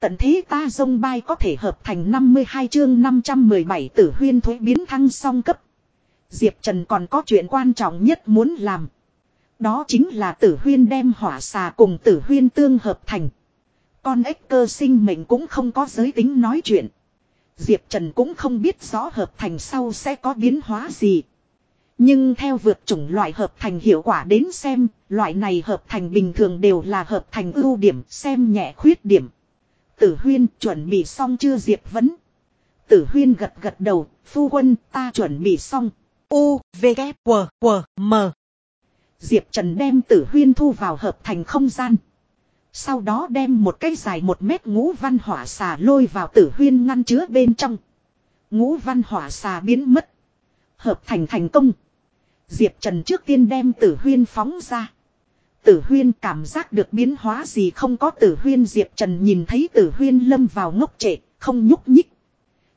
Tận thế ta dông bay có thể hợp thành 52 chương 517 tử huyên thuế biến thăng song cấp. Diệp Trần còn có chuyện quan trọng nhất muốn làm. Đó chính là tử huyên đem hỏa xà cùng tử huyên tương hợp thành. Con ếch cơ sinh mệnh cũng không có giới tính nói chuyện. Diệp Trần cũng không biết rõ hợp thành sau sẽ có biến hóa gì. Nhưng theo vượt chủng loại hợp thành hiệu quả đến xem, loại này hợp thành bình thường đều là hợp thành ưu điểm, xem nhẹ khuyết điểm. Tử huyên chuẩn bị xong chưa Diệp vấn. Tử huyên gật gật đầu, phu quân ta chuẩn bị xong. U, V, K, W, W, M. Diệp Trần đem tử huyên thu vào hợp thành không gian. Sau đó đem một cây dài một mét ngũ văn hỏa xà lôi vào tử huyên ngăn chứa bên trong. Ngũ văn hỏa xà biến mất. Hợp thành thành công. Diệp Trần trước tiên đem tử huyên phóng ra. Tử huyên cảm giác được biến hóa gì không có tử huyên Diệp Trần nhìn thấy tử huyên lâm vào ngốc trệ, không nhúc nhích.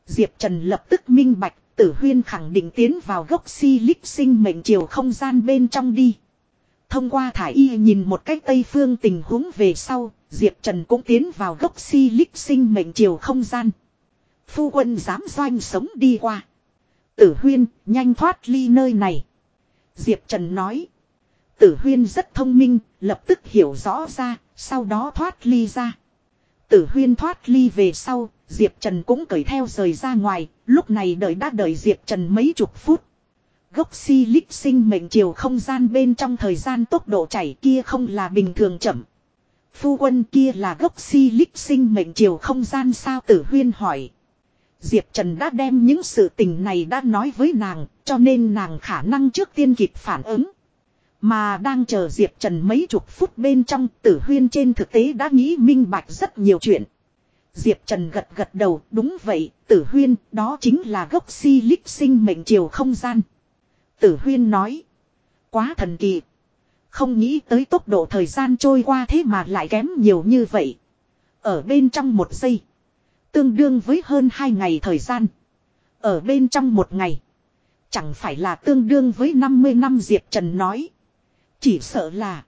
Diệp Trần lập tức minh bạch, tử huyên khẳng định tiến vào gốc si lích sinh mệnh chiều không gian bên trong đi. Thông qua thải y nhìn một cách tây phương tình huống về sau, Diệp Trần cũng tiến vào gốc si lích sinh mệnh chiều không gian. Phu quân dám doanh sống đi qua. Tử huyên, nhanh thoát ly nơi này. Diệp Trần nói. Tử huyên rất thông minh, lập tức hiểu rõ ra, sau đó thoát ly ra. Tử huyên thoát ly về sau, Diệp Trần cũng cởi theo rời ra ngoài, lúc này đợi đã đợi Diệp Trần mấy chục phút. Gốc si lích sinh mệnh chiều không gian bên trong thời gian tốc độ chảy kia không là bình thường chậm. Phu quân kia là gốc si lích sinh mệnh chiều không gian sao tử huyên hỏi. Diệp Trần đã đem những sự tình này đã nói với nàng, cho nên nàng khả năng trước tiên kịp phản ứng. Mà đang chờ Diệp Trần mấy chục phút bên trong tử huyên trên thực tế đã nghĩ minh bạch rất nhiều chuyện. Diệp Trần gật gật đầu, đúng vậy, tử huyên, đó chính là gốc si lích sinh mệnh chiều không gian. Tử huyên nói, quá thần kỳ. Không nghĩ tới tốc độ thời gian trôi qua thế mà lại kém nhiều như vậy. Ở bên trong một giây. Tương đương với hơn hai ngày thời gian. Ở bên trong một ngày. Chẳng phải là tương đương với 50 năm Diệp Trần nói. Chỉ sợ là.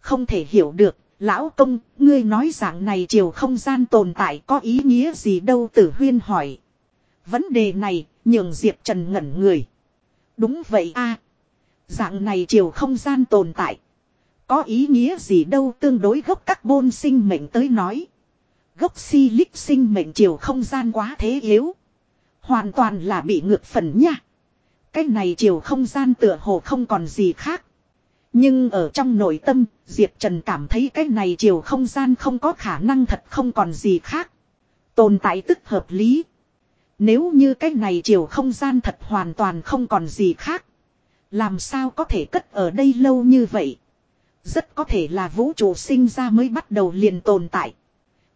Không thể hiểu được. Lão công, ngươi nói dạng này chiều không gian tồn tại có ý nghĩa gì đâu tử huyên hỏi. Vấn đề này, nhường Diệp Trần ngẩn người. Đúng vậy a Dạng này chiều không gian tồn tại. Có ý nghĩa gì đâu tương đối gốc các bôn sinh mệnh tới nói. Gốc si sinh mệnh chiều không gian quá thế yếu. Hoàn toàn là bị ngược phần nha. Cái này chiều không gian tựa hồ không còn gì khác. Nhưng ở trong nội tâm, Diệp Trần cảm thấy cái này chiều không gian không có khả năng thật không còn gì khác. Tồn tại tức hợp lý. Nếu như cái này chiều không gian thật hoàn toàn không còn gì khác. Làm sao có thể cất ở đây lâu như vậy? Rất có thể là vũ trụ sinh ra mới bắt đầu liền tồn tại.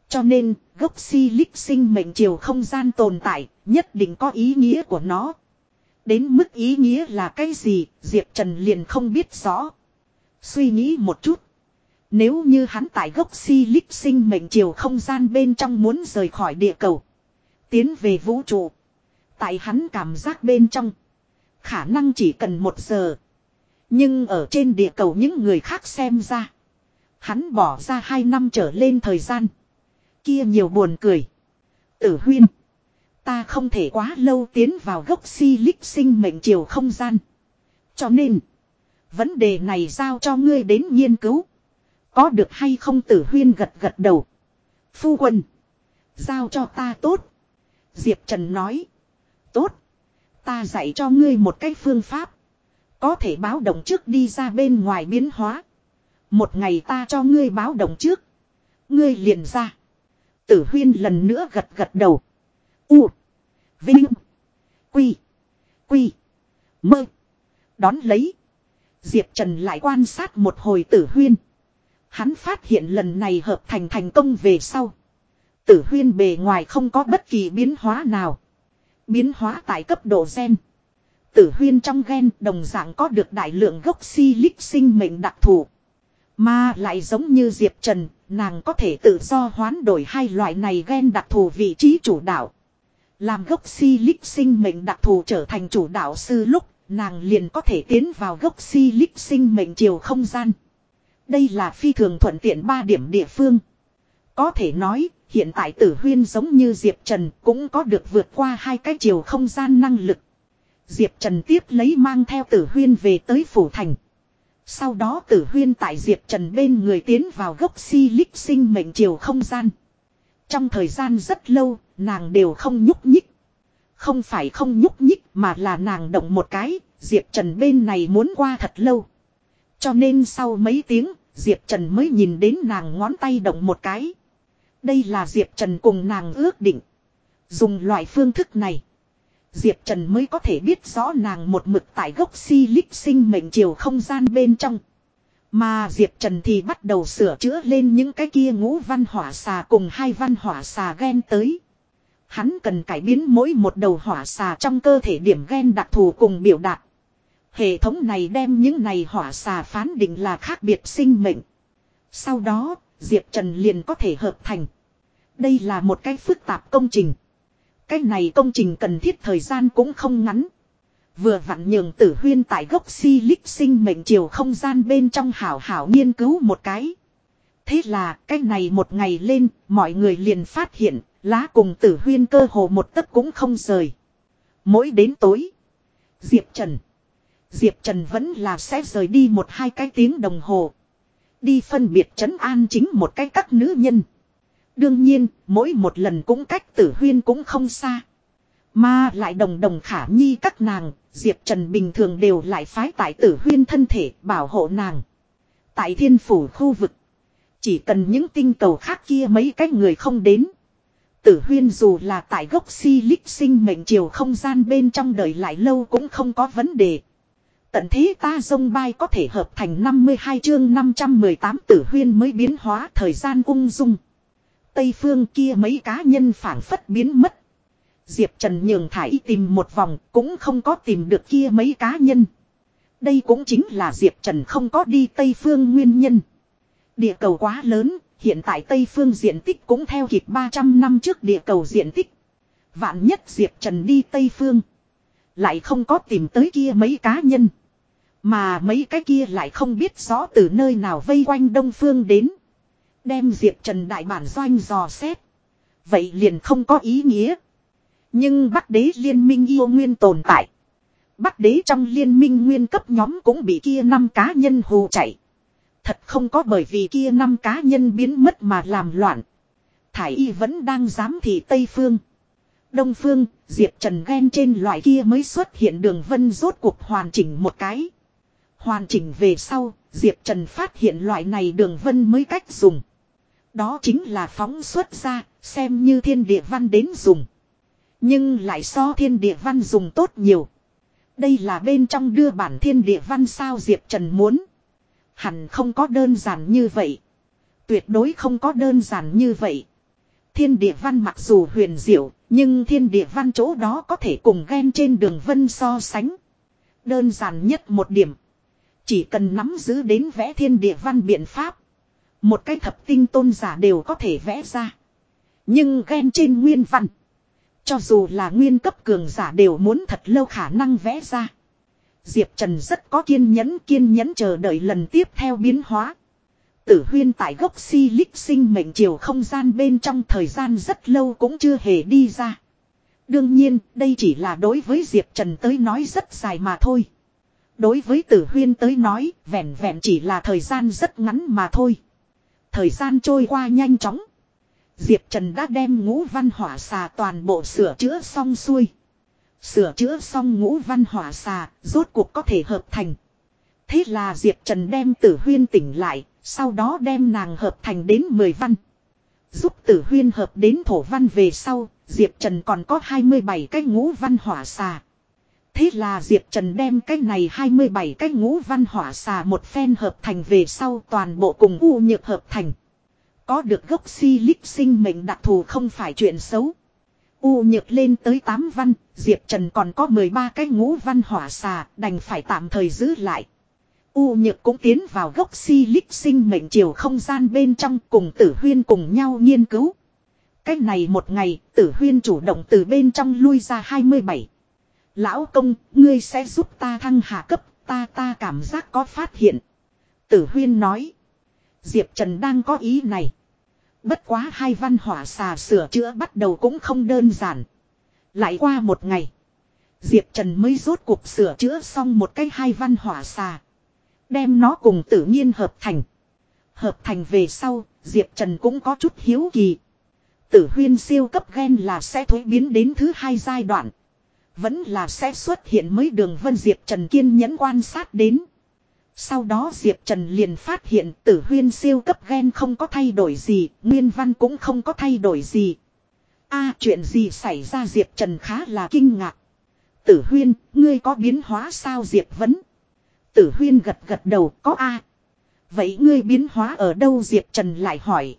Cho nên, gốc si lích sinh mệnh chiều không gian tồn tại, nhất định có ý nghĩa của nó. Đến mức ý nghĩa là cái gì, Diệp Trần liền không biết rõ. Suy nghĩ một chút. Nếu như hắn tại gốc si lích sinh mệnh chiều không gian bên trong muốn rời khỏi địa cầu. Tiến về vũ trụ. Tại hắn cảm giác bên trong. Khả năng chỉ cần một giờ. Nhưng ở trên địa cầu những người khác xem ra. Hắn bỏ ra hai năm trở lên thời gian. Kia nhiều buồn cười. Tử huyên. Ta không thể quá lâu tiến vào gốc si lích sinh mệnh chiều không gian. Cho nên. Vấn đề này giao cho ngươi đến nghiên cứu. Có được hay không tử huyên gật gật đầu. Phu quân. Giao cho ta tốt. Diệp Trần nói. Tốt. Ta dạy cho ngươi một cái phương pháp. Có thể báo động trước đi ra bên ngoài biến hóa. Một ngày ta cho ngươi báo động trước. Ngươi liền ra. Tử huyên lần nữa gật gật đầu. U. Vinh. Quy. Quy. Mơ. Đón lấy. Diệp Trần lại quan sát một hồi tử huyên. Hắn phát hiện lần này hợp thành thành công về sau. Tử huyên bề ngoài không có bất kỳ biến hóa nào. Biến hóa tại cấp độ gen. Tử huyên trong gen đồng dạng có được đại lượng gốc si sinh mệnh đặc thù. Mà lại giống như Diệp Trần, nàng có thể tự do hoán đổi hai loại này gen đặc thù vị trí chủ đạo. Làm gốc si sinh mệnh đặc thù trở thành chủ đạo sư lúc, nàng liền có thể tiến vào gốc si lích sinh mệnh chiều không gian. Đây là phi thường thuận tiện ba điểm địa phương. Có thể nói, hiện tại tử huyên giống như Diệp Trần cũng có được vượt qua hai cái chiều không gian năng lực. Diệp Trần tiếp lấy mang theo tử huyên về tới phủ thành. Sau đó tử huyên tại Diệp Trần bên người tiến vào gốc si lích sinh mệnh chiều không gian. Trong thời gian rất lâu, nàng đều không nhúc nhích. Không phải không nhúc nhích mà là nàng động một cái, Diệp Trần bên này muốn qua thật lâu. Cho nên sau mấy tiếng, Diệp Trần mới nhìn đến nàng ngón tay động một cái. Đây là Diệp Trần cùng nàng ước định. Dùng loại phương thức này. Diệp Trần mới có thể biết rõ nàng một mực tại gốc si lích sinh mệnh chiều không gian bên trong. Mà Diệp Trần thì bắt đầu sửa chữa lên những cái kia ngũ văn hỏa xà cùng hai văn hỏa xà ghen tới. Hắn cần cải biến mỗi một đầu hỏa xà trong cơ thể điểm gen đặc thù cùng biểu đạt. Hệ thống này đem những này hỏa xà phán định là khác biệt sinh mệnh. Sau đó, Diệp Trần liền có thể hợp thành. Đây là một cái phức tạp công trình. Cái này công trình cần thiết thời gian cũng không ngắn. Vừa vặn nhường tử huyên tại gốc si lích sinh mệnh chiều không gian bên trong hảo hảo nghiên cứu một cái. Thế là cái này một ngày lên, mọi người liền phát hiện, lá cùng tử huyên cơ hồ một tấc cũng không rời. Mỗi đến tối, Diệp Trần. Diệp Trần vẫn là sẽ rời đi một hai cái tiếng đồng hồ. Đi phân biệt trấn an chính một cái các nữ nhân. Đương nhiên, mỗi một lần cũng cách tử huyên cũng không xa. Mà lại đồng đồng khả nhi các nàng, Diệp Trần bình thường đều lại phái tại tử huyên thân thể bảo hộ nàng. Tại thiên phủ khu vực, chỉ cần những tinh cầu khác kia mấy cái người không đến. Tử huyên dù là tại gốc si lích sinh mệnh chiều không gian bên trong đời lại lâu cũng không có vấn đề. Tận thế ta dông bay có thể hợp thành 52 chương 518 tử huyên mới biến hóa thời gian ung dung. Tây phương kia mấy cá nhân phản phất biến mất. Diệp Trần nhường thải tìm một vòng cũng không có tìm được kia mấy cá nhân. Đây cũng chính là Diệp Trần không có đi Tây phương nguyên nhân. Địa cầu quá lớn, hiện tại Tây phương diện tích cũng theo kịp 300 năm trước địa cầu diện tích. Vạn nhất Diệp Trần đi Tây phương. Lại không có tìm tới kia mấy cá nhân. Mà mấy cái kia lại không biết rõ từ nơi nào vây quanh Đông Phương đến. Đem Diệp Trần đại bản doanh dò xét. Vậy liền không có ý nghĩa. Nhưng Bắc đế liên minh yêu nguyên tồn tại. Bắc đế trong liên minh nguyên cấp nhóm cũng bị kia năm cá nhân hù chạy. Thật không có bởi vì kia năm cá nhân biến mất mà làm loạn. Thải y vẫn đang giám thị Tây Phương. Đông Phương, Diệp Trần ghen trên loại kia mới xuất hiện đường vân rốt cuộc hoàn chỉnh một cái. Hoàn chỉnh về sau, Diệp Trần phát hiện loại này đường vân mới cách dùng. Đó chính là phóng xuất ra, xem như thiên địa văn đến dùng. Nhưng lại so thiên địa văn dùng tốt nhiều. Đây là bên trong đưa bản thiên địa văn sao Diệp Trần muốn. Hẳn không có đơn giản như vậy. Tuyệt đối không có đơn giản như vậy. Thiên địa văn mặc dù huyền diệu, nhưng thiên địa văn chỗ đó có thể cùng ghen trên đường vân so sánh. Đơn giản nhất một điểm. Chỉ cần nắm giữ đến vẽ thiên địa văn biện pháp. Một cái thập tinh tôn giả đều có thể vẽ ra. Nhưng ghen trên nguyên văn. Cho dù là nguyên cấp cường giả đều muốn thật lâu khả năng vẽ ra. Diệp Trần rất có kiên nhẫn kiên nhẫn chờ đợi lần tiếp theo biến hóa. Tử huyên tại gốc si lích sinh mệnh chiều không gian bên trong thời gian rất lâu cũng chưa hề đi ra. Đương nhiên, đây chỉ là đối với Diệp Trần tới nói rất dài mà thôi. Đối với tử huyên tới nói, vẹn vẹn chỉ là thời gian rất ngắn mà thôi. Thời gian trôi qua nhanh chóng. Diệp Trần đã đem ngũ văn hỏa xà toàn bộ sửa chữa xong xuôi. Sửa chữa xong ngũ văn hỏa xà, rốt cuộc có thể hợp thành. Thế là Diệp Trần đem tử huyên tỉnh lại, sau đó đem nàng hợp thành đến 10 văn. Giúp tử huyên hợp đến thổ văn về sau, Diệp Trần còn có 27 cái ngũ văn hỏa xà. Thế là Diệp Trần đem cái này 27 cái ngũ văn hỏa xà một phen hợp thành về sau toàn bộ cùng u nhược hợp thành. Có được gốc si lích sinh mệnh đặc thù không phải chuyện xấu. U nhược lên tới 8 văn, Diệp Trần còn có 13 cái ngũ văn hỏa xà, đành phải tạm thời giữ lại. U nhược cũng tiến vào gốc si lích sinh mệnh chiều không gian bên trong cùng tử huyên cùng nhau nghiên cứu. Cách này một ngày, tử huyên chủ động từ bên trong lui ra 27. Lão công, ngươi sẽ giúp ta thăng hạ cấp, ta ta cảm giác có phát hiện. Tử huyên nói. Diệp Trần đang có ý này. Bất quá hai văn hỏa xà sửa chữa bắt đầu cũng không đơn giản. Lại qua một ngày. Diệp Trần mới rốt cuộc sửa chữa xong một cái hai văn hỏa xà. Đem nó cùng tự nhiên hợp thành. Hợp thành về sau, Diệp Trần cũng có chút hiếu kỳ. Tử huyên siêu cấp gen là sẽ thối biến đến thứ hai giai đoạn. Vẫn là sẽ xuất hiện mới đường vân Diệp Trần kiên nhẫn quan sát đến. Sau đó Diệp Trần liền phát hiện tử huyên siêu cấp gen không có thay đổi gì, nguyên văn cũng không có thay đổi gì. a chuyện gì xảy ra Diệp Trần khá là kinh ngạc. Tử huyên, ngươi có biến hóa sao Diệp vấn. Tử huyên gật gật đầu, có a Vậy ngươi biến hóa ở đâu Diệp Trần lại hỏi.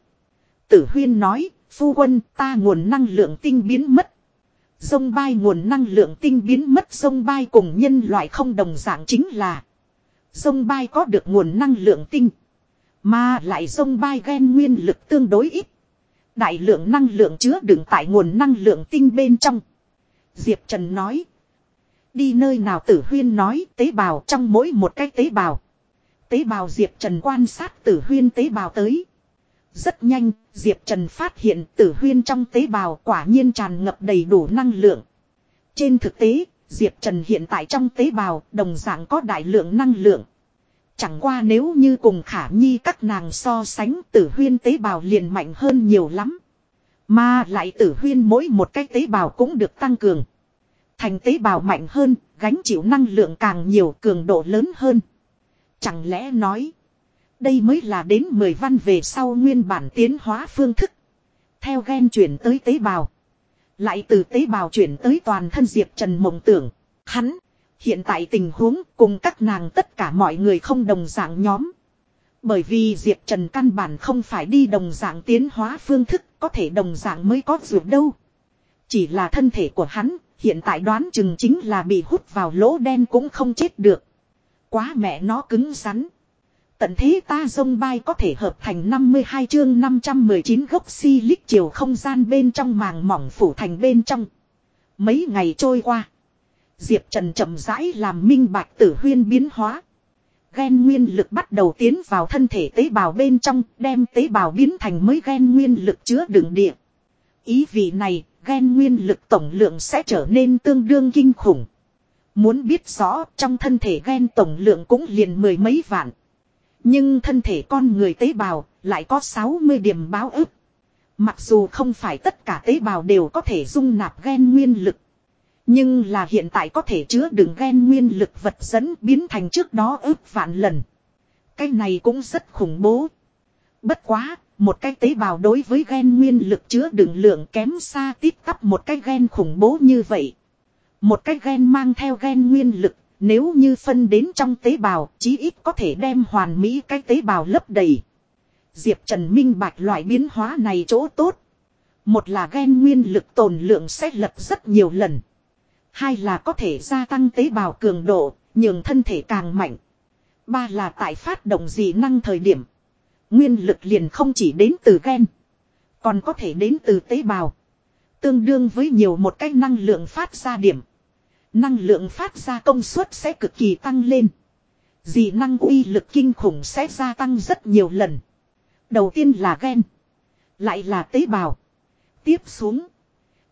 Tử huyên nói, phu quân ta nguồn năng lượng tinh biến mất. Dông bay nguồn năng lượng tinh biến mất dông bay cùng nhân loại không đồng dạng chính là. Sông bay có được nguồn năng lượng tinh. Mà lại sông bay gen nguyên lực tương đối ít. Đại lượng năng lượng chứa đựng tại nguồn năng lượng tinh bên trong. Diệp Trần nói. Đi nơi nào tử huyên nói tế bào trong mỗi một cái tế bào. Tế bào Diệp Trần quan sát tử huyên tế bào tới. Rất nhanh, Diệp Trần phát hiện tử huyên trong tế bào quả nhiên tràn ngập đầy đủ năng lượng. Trên thực tế, Diệp Trần hiện tại trong tế bào đồng dạng có đại lượng năng lượng. Chẳng qua nếu như cùng khả nhi các nàng so sánh tử huyên tế bào liền mạnh hơn nhiều lắm. Mà lại tử huyên mỗi một cái tế bào cũng được tăng cường. Thành tế bào mạnh hơn, gánh chịu năng lượng càng nhiều cường độ lớn hơn. Chẳng lẽ nói. Đây mới là đến 10 văn về sau nguyên bản tiến hóa phương thức. Theo gen chuyển tới tế bào. Lại từ tế bào chuyển tới toàn thân Diệp Trần mộng tưởng. Hắn. Hiện tại tình huống cùng các nàng tất cả mọi người không đồng dạng nhóm. Bởi vì Diệp Trần căn bản không phải đi đồng dạng tiến hóa phương thức, có thể đồng dạng mới có dù đâu. Chỉ là thân thể của hắn, hiện tại đoán chừng chính là bị hút vào lỗ đen cũng không chết được. Quá mẹ nó cứng rắn. Tận thế ta dông bay có thể hợp thành 52 chương 519 gốc si lích chiều không gian bên trong màng mỏng phủ thành bên trong. Mấy ngày trôi qua. Diệp Trần chậm rãi làm minh bạch tử huyên biến hóa. Gen nguyên lực bắt đầu tiến vào thân thể tế bào bên trong, đem tế bào biến thành mới gen nguyên lực chứa đựng địa. Ý vị này, gen nguyên lực tổng lượng sẽ trở nên tương đương kinh khủng. Muốn biết rõ, trong thân thể gen tổng lượng cũng liền mười mấy vạn. Nhưng thân thể con người tế bào lại có 60 điểm báo ức. Mặc dù không phải tất cả tế bào đều có thể dung nạp gen nguyên lực. Nhưng là hiện tại có thể chứa đựng gen nguyên lực vật dẫn biến thành trước đó ước vạn lần. Cái này cũng rất khủng bố. Bất quá, một cái tế bào đối với gen nguyên lực chứa đựng lượng kém xa tít tắp một cái gen khủng bố như vậy. Một cái gen mang theo gen nguyên lực nếu như phân đến trong tế bào, chí ít có thể đem hoàn mỹ cái tế bào lấp đầy. Diệp Trần minh bạch loại biến hóa này chỗ tốt. Một là gen nguyên lực tồn lượng sẽ lật rất nhiều lần. Hai là có thể gia tăng tế bào cường độ, nhường thân thể càng mạnh. Ba là tại phát động dị năng thời điểm. Nguyên lực liền không chỉ đến từ gen. Còn có thể đến từ tế bào. Tương đương với nhiều một cái năng lượng phát ra điểm. Năng lượng phát ra công suất sẽ cực kỳ tăng lên. Dị năng uy lực kinh khủng sẽ gia tăng rất nhiều lần. Đầu tiên là gen. Lại là tế bào. Tiếp xuống.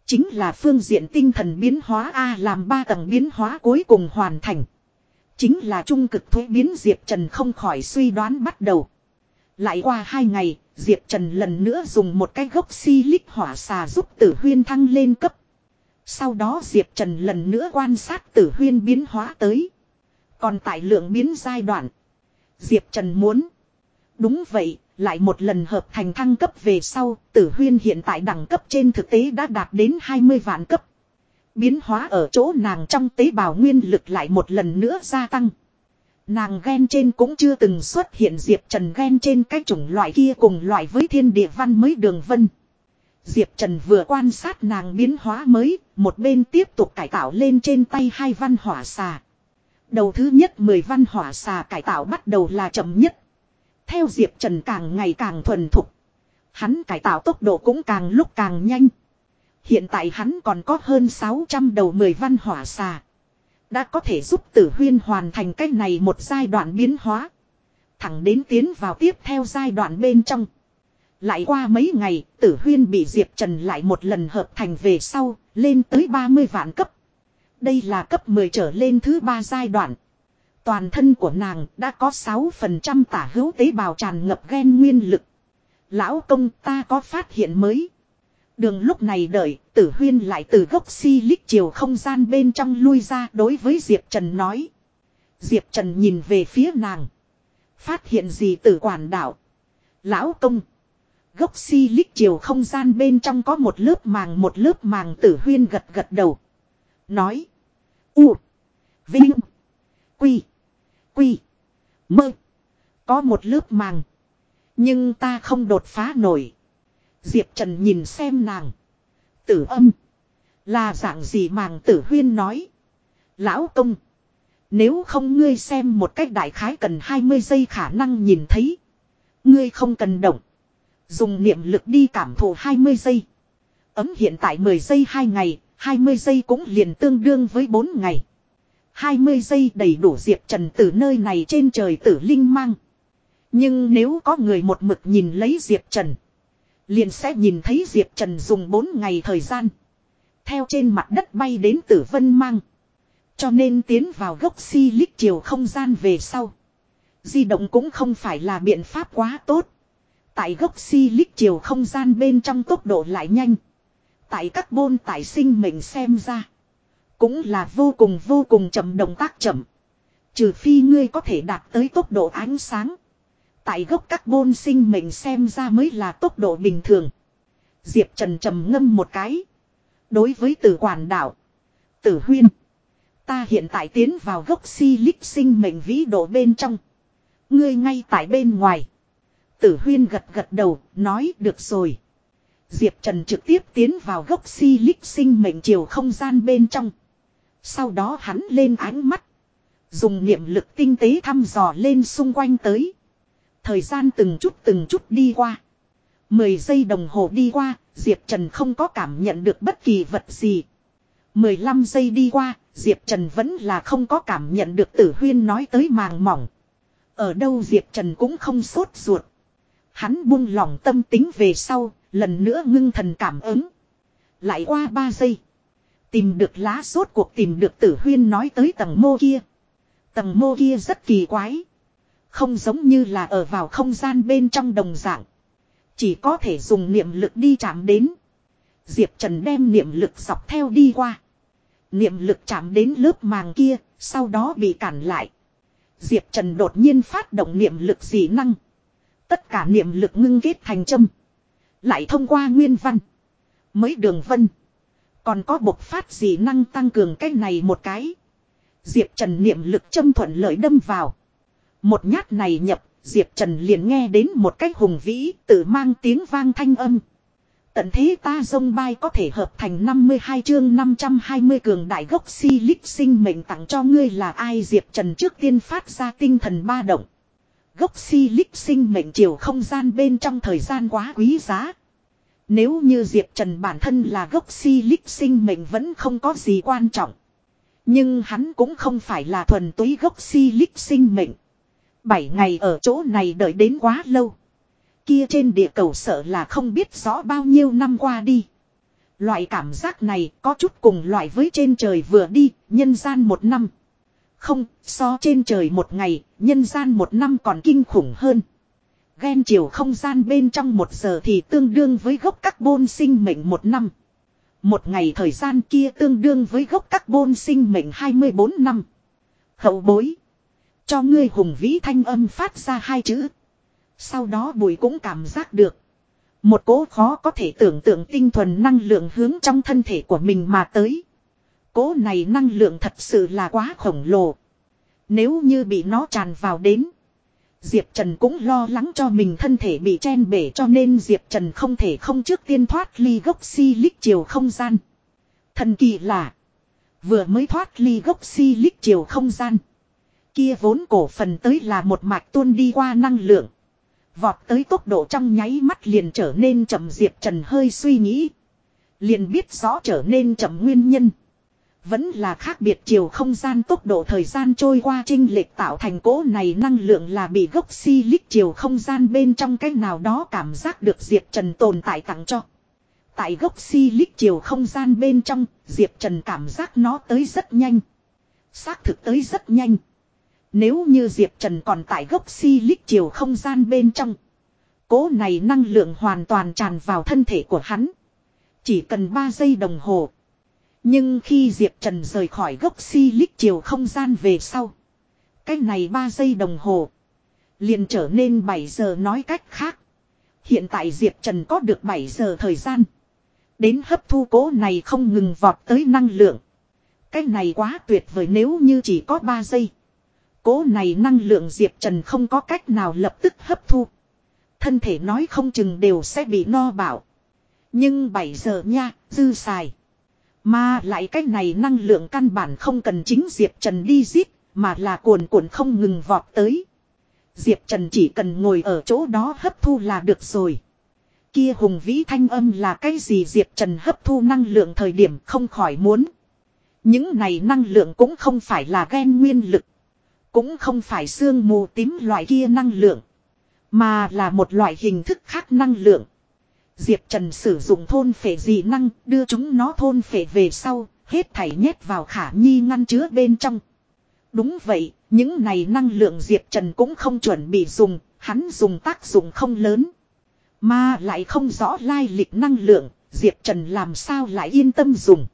Chính là phương diện tinh thần biến hóa A làm ba tầng biến hóa cuối cùng hoàn thành. Chính là trung cực thuế biến Diệp Trần không khỏi suy đoán bắt đầu. Lại qua hai ngày, Diệp Trần lần nữa dùng một cái gốc si lích hỏa xà giúp tử huyên thăng lên cấp. Sau đó Diệp Trần lần nữa quan sát tử huyên biến hóa tới. Còn tại lượng biến giai đoạn. Diệp Trần muốn. Đúng vậy, lại một lần hợp thành thăng cấp về sau, tử huyên hiện tại đẳng cấp trên thực tế đã đạt đến 20 vạn cấp. Biến hóa ở chỗ nàng trong tế bào nguyên lực lại một lần nữa gia tăng. Nàng ghen trên cũng chưa từng xuất hiện Diệp Trần ghen trên cái chủng loại kia cùng loại với thiên địa văn mới đường vân. Diệp Trần vừa quan sát nàng biến hóa mới, một bên tiếp tục cải tạo lên trên tay hai văn hỏa xà. Đầu thứ nhất 10 văn hỏa xà cải tạo bắt đầu là chậm nhất. Theo Diệp Trần càng ngày càng thuần thục. Hắn cải tạo tốc độ cũng càng lúc càng nhanh. Hiện tại hắn còn có hơn 600 đầu 10 văn hỏa xà. Đã có thể giúp tử huyên hoàn thành cách này một giai đoạn biến hóa. Thẳng đến tiến vào tiếp theo giai đoạn bên trong. Lại qua mấy ngày, tử huyên bị Diệp Trần lại một lần hợp thành về sau, lên tới 30 vạn cấp. Đây là cấp 10 trở lên thứ ba giai đoạn. Toàn thân của nàng đã có 6% tả hữu tế bào tràn ngập gen nguyên lực. Lão công ta có phát hiện mới. Đường lúc này đợi, tử huyên lại từ gốc si lích chiều không gian bên trong lui ra đối với Diệp Trần nói. Diệp Trần nhìn về phía nàng. Phát hiện gì tử quản đạo. Lão công. Gốc si lích chiều không gian bên trong có một lớp màng, một lớp màng tử huyên gật gật đầu. Nói. U. Vinh. Quy. Quy. Mơ. Có một lớp màng. Nhưng ta không đột phá nổi. Diệp Trần nhìn xem nàng. Tử âm. Là dạng gì màng tử huyên nói. Lão công. Nếu không ngươi xem một cách đại khái cần 20 giây khả năng nhìn thấy. Ngươi không cần động. Dùng niệm lực đi cảm thụ 20 giây. Ấm hiện tại 10 giây 2 ngày, 20 giây cũng liền tương đương với 4 ngày. 20 giây đầy đủ Diệp Trần từ nơi này trên trời tử linh mang. Nhưng nếu có người một mực nhìn lấy Diệp Trần. Liền sẽ nhìn thấy Diệp Trần dùng 4 ngày thời gian. Theo trên mặt đất bay đến tử vân mang. Cho nên tiến vào gốc si lích chiều không gian về sau. Di động cũng không phải là biện pháp quá tốt. Tại gốc si lích chiều không gian bên trong tốc độ lại nhanh. Tại các bôn tải sinh mình xem ra. Cũng là vô cùng vô cùng chậm động tác chậm. Trừ phi ngươi có thể đạt tới tốc độ ánh sáng. Tại gốc các bôn sinh mình xem ra mới là tốc độ bình thường. Diệp Trần trầm ngâm một cái. Đối với tử quản đạo. Tử huyên. Ta hiện tại tiến vào gốc si lích sinh mệnh vĩ độ bên trong. Ngươi ngay tại bên ngoài. Tử huyên gật gật đầu, nói được rồi. Diệp Trần trực tiếp tiến vào gốc si lích sinh mệnh chiều không gian bên trong. Sau đó hắn lên ánh mắt. Dùng niệm lực tinh tế thăm dò lên xung quanh tới. Thời gian từng chút từng chút đi qua. Mười giây đồng hồ đi qua, Diệp Trần không có cảm nhận được bất kỳ vật gì. Mười lăm giây đi qua, Diệp Trần vẫn là không có cảm nhận được tử huyên nói tới màng mỏng. Ở đâu Diệp Trần cũng không sốt ruột. Hắn buông lỏng tâm tính về sau, lần nữa ngưng thần cảm ứng. Lại qua ba giây. Tìm được lá sốt cuộc tìm được tử huyên nói tới tầng mô kia. Tầng mô kia rất kỳ quái. Không giống như là ở vào không gian bên trong đồng dạng. Chỉ có thể dùng niệm lực đi chạm đến. Diệp Trần đem niệm lực dọc theo đi qua. Niệm lực chạm đến lớp màng kia, sau đó bị cản lại. Diệp Trần đột nhiên phát động niệm lực dị năng. Tất cả niệm lực ngưng kết thành châm. Lại thông qua nguyên văn. mấy đường vân. Còn có bộc phát dị năng tăng cường cái này một cái. Diệp Trần niệm lực châm thuận lợi đâm vào. Một nhát này nhập, Diệp Trần liền nghe đến một cái hùng vĩ, tự mang tiếng vang thanh âm. Tận thế ta dông bay có thể hợp thành 52 chương 520 cường đại gốc si lích sinh mệnh tặng cho ngươi là ai Diệp Trần trước tiên phát ra tinh thần ba động. Gốc si lích sinh mệnh chiều không gian bên trong thời gian quá quý giá. Nếu như Diệp Trần bản thân là gốc si lích sinh mệnh vẫn không có gì quan trọng. Nhưng hắn cũng không phải là thuần túy gốc si lích sinh mệnh. Bảy ngày ở chỗ này đợi đến quá lâu. Kia trên địa cầu sợ là không biết rõ bao nhiêu năm qua đi. Loại cảm giác này có chút cùng loại với trên trời vừa đi, nhân gian một năm. Không, so trên trời một ngày, nhân gian một năm còn kinh khủng hơn. Ghen chiều không gian bên trong một giờ thì tương đương với gốc carbon sinh mệnh một năm. Một ngày thời gian kia tương đương với gốc carbon sinh mệnh 24 năm. Hậu bối. Cho ngươi hùng vĩ thanh âm phát ra hai chữ. Sau đó bùi cũng cảm giác được. Một cố khó có thể tưởng tượng tinh thuần năng lượng hướng trong thân thể của mình mà tới. Cố này năng lượng thật sự là quá khổng lồ. Nếu như bị nó tràn vào đến. Diệp Trần cũng lo lắng cho mình thân thể bị chen bể cho nên Diệp Trần không thể không trước tiên thoát ly gốc si lích chiều không gian. Thần kỳ là. Vừa mới thoát ly gốc si lích chiều không gian. Kia vốn cổ phần tới là một mạch tuôn đi qua năng lượng. Vọt tới tốc độ trong nháy mắt liền trở nên chậm Diệp Trần hơi suy nghĩ. Liền biết rõ trở nên chậm nguyên nhân. Vẫn là khác biệt chiều không gian tốc độ thời gian trôi qua trinh lệch tạo thành cỗ này năng lượng là bị gốc si lích chiều không gian bên trong cái nào đó cảm giác được Diệp Trần tồn tại tặng cho. Tại gốc si lích chiều không gian bên trong, Diệp Trần cảm giác nó tới rất nhanh. Xác thực tới rất nhanh. Nếu như Diệp Trần còn tại gốc si lích chiều không gian bên trong. Cố này năng lượng hoàn toàn tràn vào thân thể của hắn. Chỉ cần 3 giây đồng hồ. Nhưng khi Diệp Trần rời khỏi gốc si lích chiều không gian về sau. cách này 3 giây đồng hồ. Liền trở nên 7 giờ nói cách khác. Hiện tại Diệp Trần có được 7 giờ thời gian. Đến hấp thu cố này không ngừng vọt tới năng lượng. Cái này quá tuyệt vời nếu như chỉ có 3 giây. Cố này năng lượng Diệp Trần không có cách nào lập tức hấp thu. Thân thể nói không chừng đều sẽ bị no bảo. Nhưng 7 giờ nha, dư xài. Mà lại cách này năng lượng căn bản không cần chính Diệp Trần đi giết, mà là cuồn cuộn không ngừng vọt tới. Diệp Trần chỉ cần ngồi ở chỗ đó hấp thu là được rồi. Kia hùng vĩ thanh âm là cái gì Diệp Trần hấp thu năng lượng thời điểm không khỏi muốn. Những này năng lượng cũng không phải là gen nguyên lực. Cũng không phải xương mù tím loại kia năng lượng. Mà là một loại hình thức khác năng lượng. Diệp Trần sử dụng thôn phệ dị năng đưa chúng nó thôn phệ về sau, hết thảy nhét vào khả nhi ngăn chứa bên trong. Đúng vậy, những này năng lượng Diệp Trần cũng không chuẩn bị dùng, hắn dùng tác dụng không lớn. Mà lại không rõ lai lịch năng lượng, Diệp Trần làm sao lại yên tâm dùng.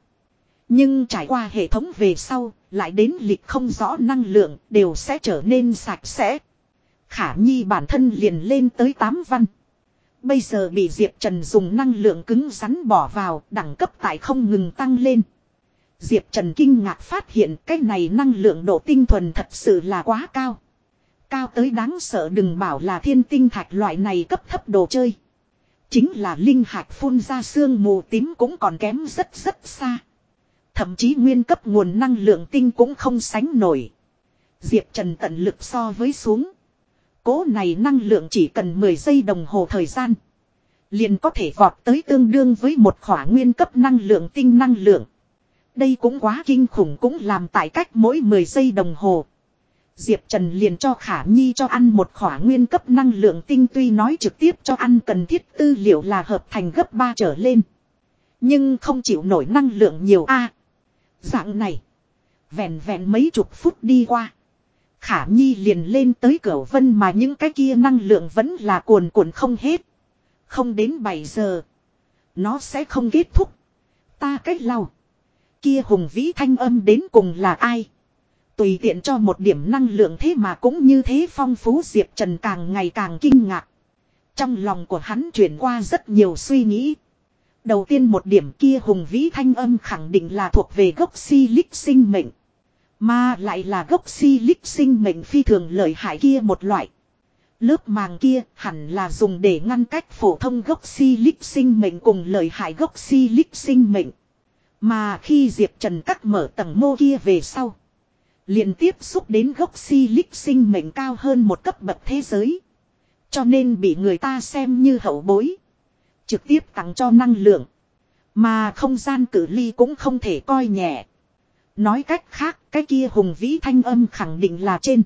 Nhưng trải qua hệ thống về sau, lại đến lịch không rõ năng lượng, đều sẽ trở nên sạch sẽ. Khả Nhi bản thân liền lên tới 8 văn. Bây giờ bị Diệp Trần dùng năng lượng cứng rắn bỏ vào, đẳng cấp tại không ngừng tăng lên. Diệp Trần kinh ngạc phát hiện cái này năng lượng độ tinh thuần thật sự là quá cao. Cao tới đáng sợ đừng bảo là thiên tinh thạch loại này cấp thấp đồ chơi. Chính là linh hạch phun ra xương mù tím cũng còn kém rất rất xa. Thậm chí nguyên cấp nguồn năng lượng tinh cũng không sánh nổi. Diệp Trần tận lực so với xuống. Cố này năng lượng chỉ cần 10 giây đồng hồ thời gian. Liền có thể vọt tới tương đương với một khỏa nguyên cấp năng lượng tinh năng lượng. Đây cũng quá kinh khủng cũng làm tại cách mỗi 10 giây đồng hồ. Diệp Trần liền cho Khả Nhi cho ăn một khỏa nguyên cấp năng lượng tinh tuy nói trực tiếp cho ăn cần thiết tư liệu là hợp thành gấp 3 trở lên. Nhưng không chịu nổi năng lượng nhiều a Dạng này. Vẹn vẹn mấy chục phút đi qua. Khả Nhi liền lên tới cửa vân mà những cái kia năng lượng vẫn là cuồn cuộn không hết. Không đến 7 giờ. Nó sẽ không kết thúc. Ta cách lau. Kia hùng vĩ thanh âm đến cùng là ai? Tùy tiện cho một điểm năng lượng thế mà cũng như thế phong phú Diệp Trần càng ngày càng kinh ngạc. Trong lòng của hắn chuyển qua rất nhiều suy nghĩ. Đầu tiên một điểm kia hùng vĩ thanh âm khẳng định là thuộc về gốc si lích sinh mệnh. Mà lại là gốc si lích sinh mệnh phi thường lợi hại kia một loại. Lớp màng kia hẳn là dùng để ngăn cách phổ thông gốc si lích sinh mệnh cùng lợi hại gốc si lích sinh mệnh. Mà khi Diệp Trần cắt mở tầng mô kia về sau. liền tiếp xúc đến gốc si lích sinh mệnh cao hơn một cấp bậc thế giới. Cho nên bị người ta xem như hậu bối. Trực tiếp tặng cho năng lượng. Mà không gian cử ly cũng không thể coi nhẹ. Nói cách khác, cái kia hùng vĩ thanh âm khẳng định là trên.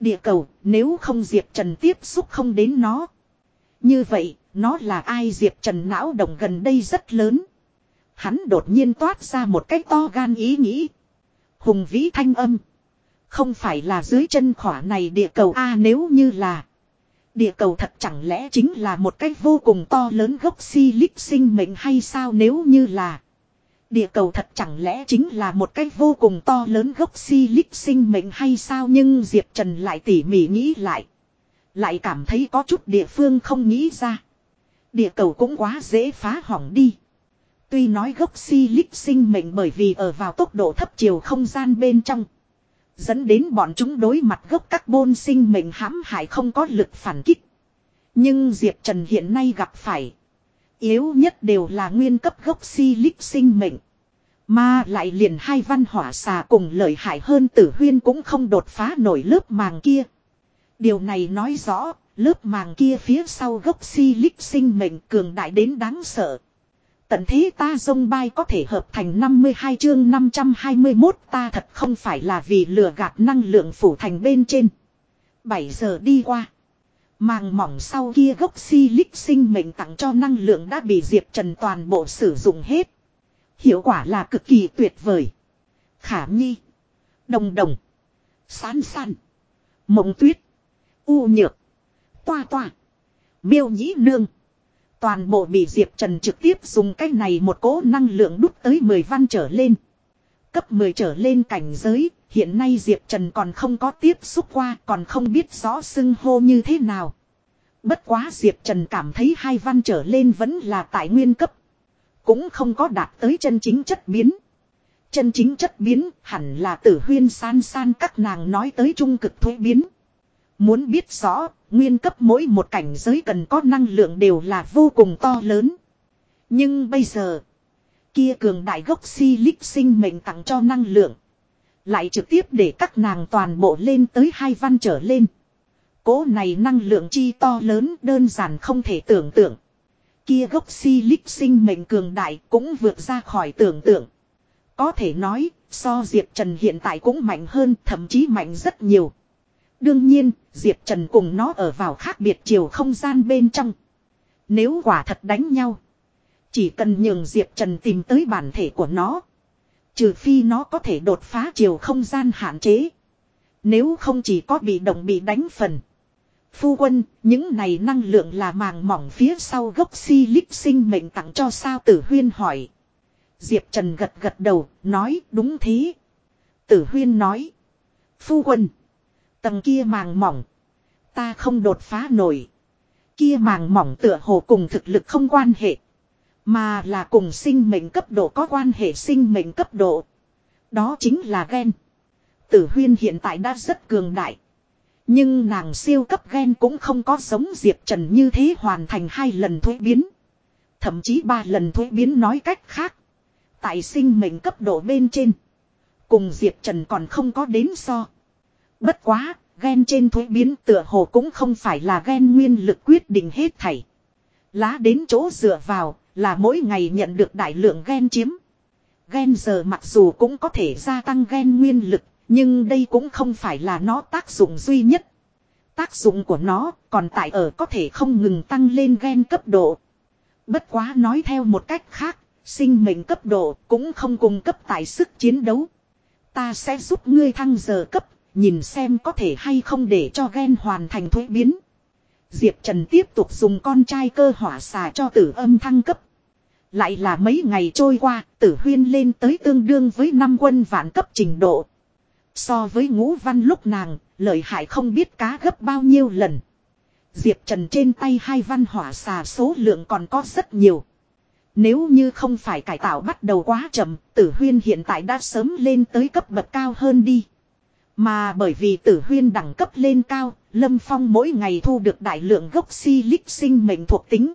Địa cầu, nếu không Diệp Trần tiếp xúc không đến nó. Như vậy, nó là ai Diệp Trần não động gần đây rất lớn. Hắn đột nhiên toát ra một cách to gan ý nghĩ. Hùng vĩ thanh âm. Không phải là dưới chân khỏa này địa cầu A nếu như là. Địa cầu thật chẳng lẽ chính là một cái vô cùng to lớn gốc si lích sinh mệnh hay sao nếu như là. Địa cầu thật chẳng lẽ chính là một cái vô cùng to lớn gốc si lích sinh mệnh hay sao nhưng Diệp Trần lại tỉ mỉ nghĩ lại. Lại cảm thấy có chút địa phương không nghĩ ra. Địa cầu cũng quá dễ phá hỏng đi. Tuy nói gốc si lích sinh mệnh bởi vì ở vào tốc độ thấp chiều không gian bên trong. Dẫn đến bọn chúng đối mặt gốc carbon sinh mệnh hãm hại không có lực phản kích. Nhưng Diệp Trần hiện nay gặp phải. Yếu nhất đều là nguyên cấp gốc si lích sinh mệnh. Mà lại liền hai văn hỏa xà cùng lợi hại hơn tử huyên cũng không đột phá nổi lớp màng kia. Điều này nói rõ, lớp màng kia phía sau gốc si lích sinh mệnh cường đại đến đáng sợ. Tận thế ta dông bay có thể hợp thành 52 chương 521 ta thật không phải là vì lừa gạt năng lượng phủ thành bên trên. 7 giờ đi qua. Màng mỏng sau kia gốc si lích sinh mệnh tặng cho năng lượng đã bị Diệp Trần toàn bộ sử dụng hết. Hiệu quả là cực kỳ tuyệt vời. Khả nhi. Đồng đồng. sán san. Mộng tuyết. U nhược. Toa toa. Miêu nhĩ nương. Toàn bộ bị Diệp Trần trực tiếp dùng cái này một cỗ năng lượng đút tới 10 văn trở lên. Cấp 10 trở lên cảnh giới, hiện nay Diệp Trần còn không có tiếp xúc qua, còn không biết rõ xưng hô như thế nào. Bất quá Diệp Trần cảm thấy hai văn trở lên vẫn là tại nguyên cấp. Cũng không có đạt tới chân chính chất biến. Chân chính chất biến hẳn là tử huyên san san các nàng nói tới trung cực thuế biến. Muốn biết rõ, nguyên cấp mỗi một cảnh giới cần có năng lượng đều là vô cùng to lớn. Nhưng bây giờ, kia cường đại gốc si lích sinh mệnh tặng cho năng lượng. Lại trực tiếp để các nàng toàn bộ lên tới hai văn trở lên. Cố này năng lượng chi to lớn đơn giản không thể tưởng tượng. Kia gốc si lích sinh mệnh cường đại cũng vượt ra khỏi tưởng tượng. Có thể nói, so Diệp Trần hiện tại cũng mạnh hơn, thậm chí mạnh rất nhiều. Đương nhiên, Diệp Trần cùng nó ở vào khác biệt chiều không gian bên trong. Nếu quả thật đánh nhau, chỉ cần nhường Diệp Trần tìm tới bản thể của nó. Trừ phi nó có thể đột phá chiều không gian hạn chế. Nếu không chỉ có bị động bị đánh phần. Phu quân, những này năng lượng là màng mỏng phía sau gốc si lích sinh mệnh tặng cho sao tử huyên hỏi. Diệp Trần gật gật đầu, nói đúng thế. Tử huyên nói. Phu quân. Tầng kia màng mỏng. Ta không đột phá nổi. Kia màng mỏng tựa hồ cùng thực lực không quan hệ. Mà là cùng sinh mệnh cấp độ có quan hệ sinh mệnh cấp độ. Đó chính là gen. Tử huyên hiện tại đã rất cường đại. Nhưng nàng siêu cấp gen cũng không có giống Diệp Trần như thế hoàn thành hai lần thuế biến. Thậm chí ba lần thuế biến nói cách khác. Tại sinh mệnh cấp độ bên trên. Cùng Diệp Trần còn không có đến so. Bất quá, gen trên thuế biến tựa hồ cũng không phải là gen nguyên lực quyết định hết thảy. Lá đến chỗ dựa vào, là mỗi ngày nhận được đại lượng ghen chiếm. Ghen giờ mặc dù cũng có thể gia tăng ghen nguyên lực, nhưng đây cũng không phải là nó tác dụng duy nhất. Tác dụng của nó còn tại ở có thể không ngừng tăng lên ghen cấp độ. Bất quá nói theo một cách khác, sinh mệnh cấp độ cũng không cung cấp tài sức chiến đấu. Ta sẽ giúp ngươi thăng giờ cấp, nhìn xem có thể hay không để cho ghen hoàn thành thuế biến. Diệp Trần tiếp tục dùng con trai cơ hỏa xà cho tử âm thăng cấp. Lại là mấy ngày trôi qua, tử huyên lên tới tương đương với năm quân vạn cấp trình độ. So với ngũ văn lúc nàng, lợi hại không biết cá gấp bao nhiêu lần. Diệp Trần trên tay hai văn hỏa xà số lượng còn có rất nhiều. Nếu như không phải cải tạo bắt đầu quá chậm, tử huyên hiện tại đã sớm lên tới cấp bậc cao hơn đi. Mà bởi vì tử huyên đẳng cấp lên cao, Lâm Phong mỗi ngày thu được đại lượng gốc si lích sinh mệnh thuộc tính.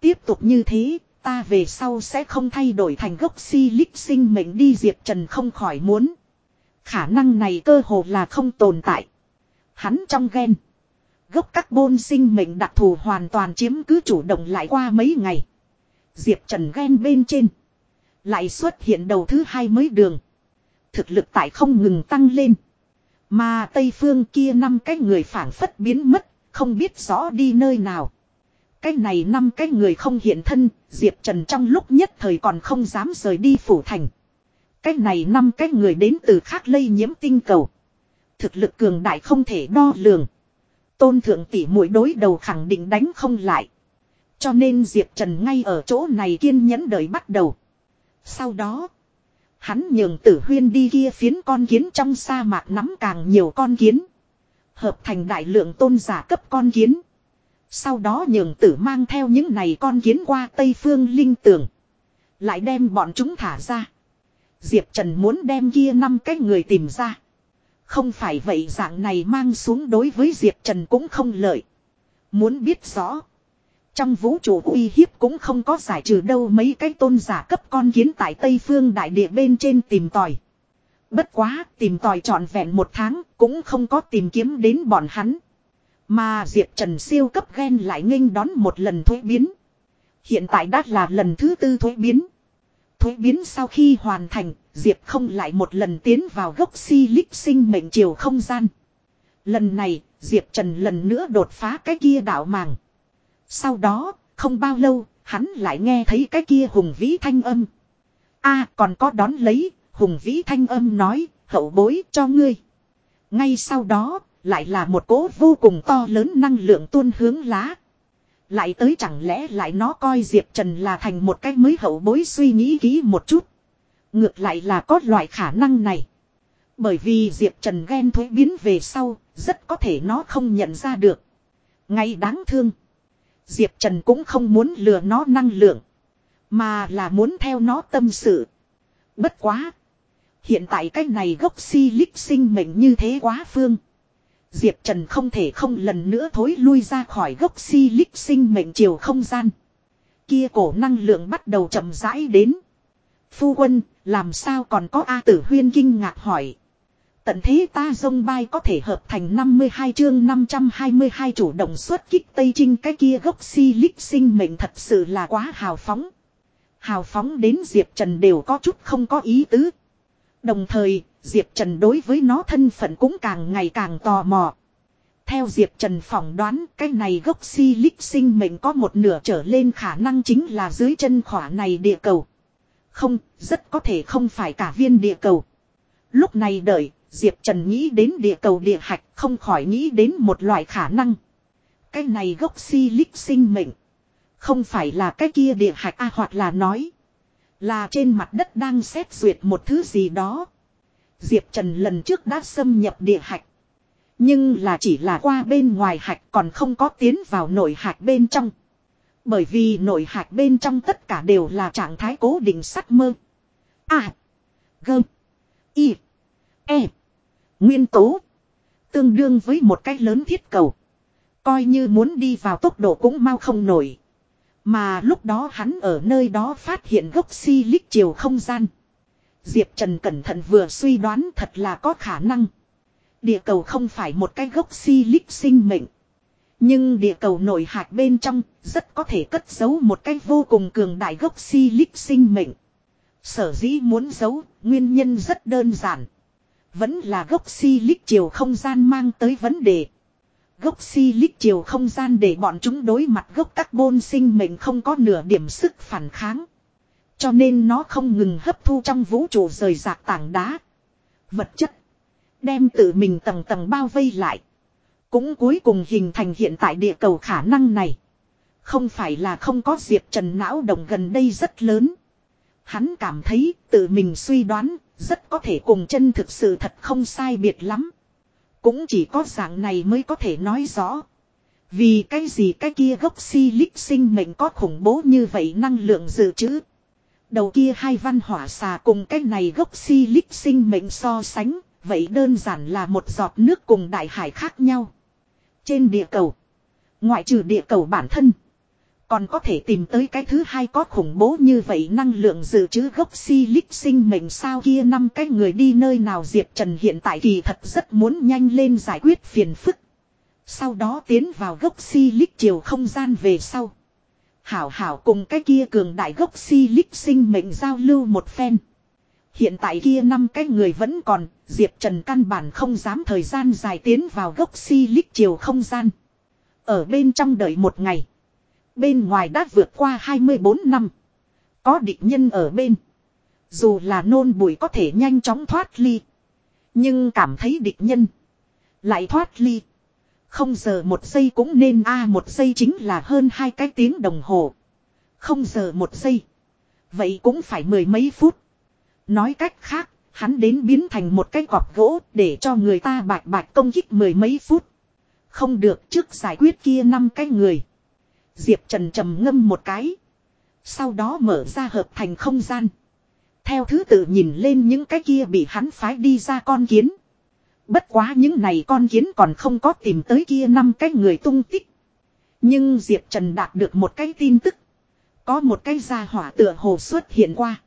Tiếp tục như thế, ta về sau sẽ không thay đổi thành gốc si lích sinh mệnh đi Diệp Trần không khỏi muốn. Khả năng này cơ hồ là không tồn tại. Hắn trong ghen. Gốc carbon sinh mệnh đặc thù hoàn toàn chiếm cứ chủ động lại qua mấy ngày. Diệp Trần ghen bên trên. Lại xuất hiện đầu thứ hai mới đường. Thực lực tại không ngừng tăng lên. Mà Tây Phương kia năm cái người phản phất biến mất, không biết rõ đi nơi nào. Cái này năm cái người không hiện thân, Diệp Trần trong lúc nhất thời còn không dám rời đi phủ thành. Cái này năm cái người đến từ khác lây nhiễm tinh cầu. Thực lực cường đại không thể đo lường. Tôn thượng tỷ mũi đối đầu khẳng định đánh không lại. Cho nên Diệp Trần ngay ở chỗ này kiên nhẫn đợi bắt đầu. Sau đó, hắn nhường tử huyên đi kia phiến con kiến trong sa mạc nắm càng nhiều con kiến. Hợp thành đại lượng tôn giả cấp con kiến. Sau đó nhường tử mang theo những này con kiến qua Tây Phương Linh Tường. Lại đem bọn chúng thả ra. Diệp Trần muốn đem kia năm cái người tìm ra. Không phải vậy dạng này mang xuống đối với Diệp Trần cũng không lợi. Muốn biết rõ. Trong vũ trụ uy hiếp cũng không có giải trừ đâu mấy cái tôn giả cấp con kiến tại Tây Phương đại địa bên trên tìm tòi. Bất quá tìm tòi trọn vẹn một tháng cũng không có tìm kiếm đến bọn hắn. Mà Diệp Trần siêu cấp ghen lại nghênh đón một lần thuế biến. Hiện tại đã là lần thứ tư thuế biến. Thuế biến sau khi hoàn thành, Diệp không lại một lần tiến vào gốc si lích sinh mệnh chiều không gian. Lần này, Diệp Trần lần nữa đột phá cái kia đạo màng. Sau đó, không bao lâu, hắn lại nghe thấy cái kia hùng vĩ thanh âm. a còn có đón lấy, hùng vĩ thanh âm nói, hậu bối cho ngươi. Ngay sau đó, lại là một cỗ vô cùng to lớn năng lượng tuôn hướng lá. Lại tới chẳng lẽ lại nó coi Diệp Trần là thành một cái mới hậu bối suy nghĩ kỹ một chút. Ngược lại là có loại khả năng này. Bởi vì Diệp Trần ghen thuế biến về sau, rất có thể nó không nhận ra được. Ngay đáng thương. Diệp Trần cũng không muốn lừa nó năng lượng. Mà là muốn theo nó tâm sự. Bất quá. Hiện tại cái này gốc si lích sinh mệnh như thế quá phương. Diệp Trần không thể không lần nữa thối lui ra khỏi gốc si lích sinh mệnh chiều không gian. Kia cổ năng lượng bắt đầu chậm rãi đến. Phu quân, làm sao còn có A tử huyên kinh ngạc hỏi. Tận thế ta dông bay có thể hợp thành 52 chương 522 chủ động xuất kích Tây Trinh cái kia gốc si lích sinh mệnh thật sự là quá hào phóng. Hào phóng đến Diệp Trần đều có chút không có ý tứ. Đồng thời, Diệp Trần đối với nó thân phận cũng càng ngày càng tò mò. Theo Diệp Trần phỏng đoán cái này gốc si lích sinh mệnh có một nửa trở lên khả năng chính là dưới chân khỏa này địa cầu. Không, rất có thể không phải cả viên địa cầu. Lúc này đợi, Diệp Trần nghĩ đến địa cầu địa hạch, không khỏi nghĩ đến một loại khả năng. Cái này gốc si lích sinh mệnh. Không phải là cái kia địa hạch A hoặc là nói. Là trên mặt đất đang xét duyệt một thứ gì đó. Diệp Trần lần trước đã xâm nhập địa hạch. Nhưng là chỉ là qua bên ngoài hạch, còn không có tiến vào nội hạch bên trong. Bởi vì nội hạch bên trong tất cả đều là trạng thái cố định sắt mơ. À. Gơm. Y. E. Nguyên tố. Tương đương với một cái lớn thiết cầu. Coi như muốn đi vào tốc độ cũng mau không nổi. Mà lúc đó hắn ở nơi đó phát hiện gốc si lích chiều không gian. Diệp Trần cẩn thận vừa suy đoán thật là có khả năng. Địa cầu không phải một cái gốc si lích sinh mệnh. Nhưng địa cầu nổi hạt bên trong rất có thể cất giấu một cái vô cùng cường đại gốc si lích sinh mệnh. Sở dĩ muốn giấu, nguyên nhân rất đơn giản. Vẫn là gốc si lích chiều không gian mang tới vấn đề. Gốc si lích chiều không gian để bọn chúng đối mặt gốc carbon sinh mệnh không có nửa điểm sức phản kháng. Cho nên nó không ngừng hấp thu trong vũ trụ rời rạc tảng đá. Vật chất. Đem tự mình tầng tầng bao vây lại. Cũng cuối cùng hình thành hiện tại địa cầu khả năng này. Không phải là không có Diệp Trần não động gần đây rất lớn. Hắn cảm thấy tự mình suy đoán rất có thể cùng chân thực sự thật không sai biệt lắm. Cũng chỉ có dạng này mới có thể nói rõ. Vì cái gì cái kia gốc si lích sinh mệnh có khủng bố như vậy năng lượng dự trữ. Đầu kia hai văn hỏa xà cùng cái này gốc si lích sinh mệnh so sánh, vậy đơn giản là một giọt nước cùng đại hải khác nhau. Trên địa cầu, ngoại trừ địa cầu bản thân, còn có thể tìm tới cái thứ hai có khủng bố như vậy năng lượng dự trữ gốc si lít sinh mệnh sao kia năm cái người đi nơi nào Diệp Trần hiện tại kỳ thật rất muốn nhanh lên giải quyết phiền phức. Sau đó tiến vào gốc si lít chiều không gian về sau. Hảo hảo cùng cái kia cường đại gốc si lít sinh mệnh giao lưu một phen. Hiện tại kia năm cái người vẫn còn, Diệp Trần căn bản không dám thời gian dài tiến vào gốc si lít chiều không gian. Ở bên trong đợi một ngày. Bên ngoài đã vượt qua 24 năm. Có địch nhân ở bên. Dù là nôn bụi có thể nhanh chóng thoát ly. Nhưng cảm thấy địch nhân. Lại thoát ly. Không giờ một giây cũng nên a à, một giây chính là hơn hai cái tiếng đồng hồ. Không giờ một giây. Vậy cũng phải mười mấy phút. Nói cách khác, hắn đến biến thành một cái cọp gỗ để cho người ta bạch bạch công kích mười mấy phút. Không được trước giải quyết kia năm cái người. Diệp Trần trầm ngâm một cái. Sau đó mở ra hợp thành không gian. Theo thứ tự nhìn lên những cái kia bị hắn phái đi ra con kiến. Bất quá những này con kiến còn không có tìm tới kia năm cái người tung tích. Nhưng Diệp Trần đạt được một cái tin tức. Có một cái gia hỏa tựa hồ xuất hiện qua.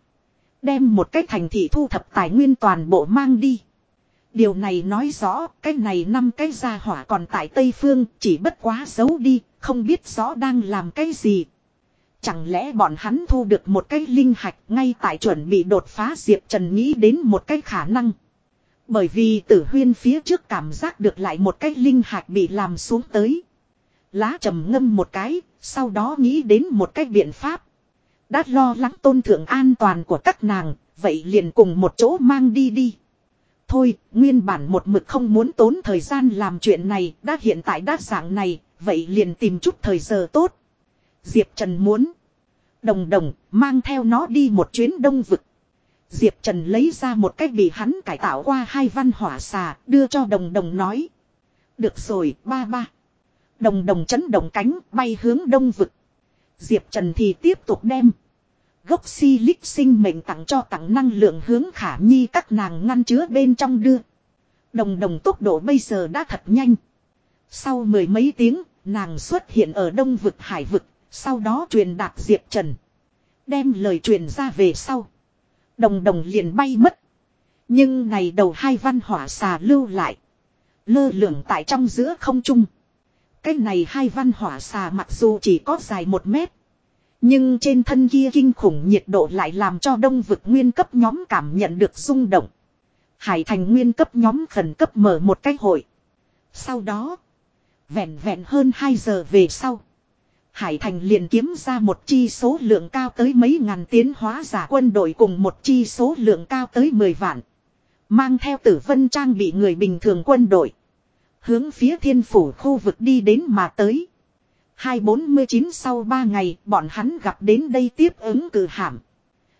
Đem một cái thành thị thu thập tài nguyên toàn bộ mang đi. Điều này nói rõ cái này năm cái gia hỏa còn tại Tây Phương chỉ bất quá giấu đi, không biết rõ đang làm cái gì. Chẳng lẽ bọn hắn thu được một cái linh hạch ngay tại chuẩn bị đột phá Diệp Trần nghĩ đến một cái khả năng. Bởi vì tử huyên phía trước cảm giác được lại một cái linh hạch bị làm xuống tới. Lá trầm ngâm một cái, sau đó nghĩ đến một cái biện pháp. Đã lo lắng tôn thượng an toàn của các nàng, vậy liền cùng một chỗ mang đi đi. Thôi, nguyên bản một mực không muốn tốn thời gian làm chuyện này, đã hiện tại đã dạng này, vậy liền tìm chút thời giờ tốt. Diệp Trần muốn. Đồng đồng, mang theo nó đi một chuyến đông vực. Diệp Trần lấy ra một cách bị hắn cải tạo qua hai văn hỏa xà, đưa cho đồng đồng nói. Được rồi, ba ba. Đồng đồng chấn động cánh, bay hướng đông vực. Diệp Trần thì tiếp tục đem. Gốc si lích sinh mệnh tặng cho tặng năng lượng hướng khả nhi các nàng ngăn chứa bên trong đưa. Đồng đồng tốc độ bây giờ đã thật nhanh. Sau mười mấy tiếng, nàng xuất hiện ở đông vực hải vực, sau đó truyền đạt Diệp Trần. Đem lời truyền ra về sau. Đồng đồng liền bay mất. Nhưng này đầu hai văn hỏa xà lưu lại. Lơ lửng tại trong giữa không trung. Cái này hai văn hỏa xà mặc dù chỉ có dài một mét. Nhưng trên thân kia kinh khủng nhiệt độ lại làm cho đông vực nguyên cấp nhóm cảm nhận được rung động. Hải thành nguyên cấp nhóm khẩn cấp mở một cái hội. Sau đó, vẹn vẹn hơn 2 giờ về sau. Hải thành liền kiếm ra một chi số lượng cao tới mấy ngàn tiến hóa giả quân đội cùng một chi số lượng cao tới 10 vạn. Mang theo tử vân trang bị người bình thường quân đội. Hướng phía thiên phủ khu vực đi đến mà tới. 249 sau 3 ngày, bọn hắn gặp đến đây tiếp ứng cử hàm.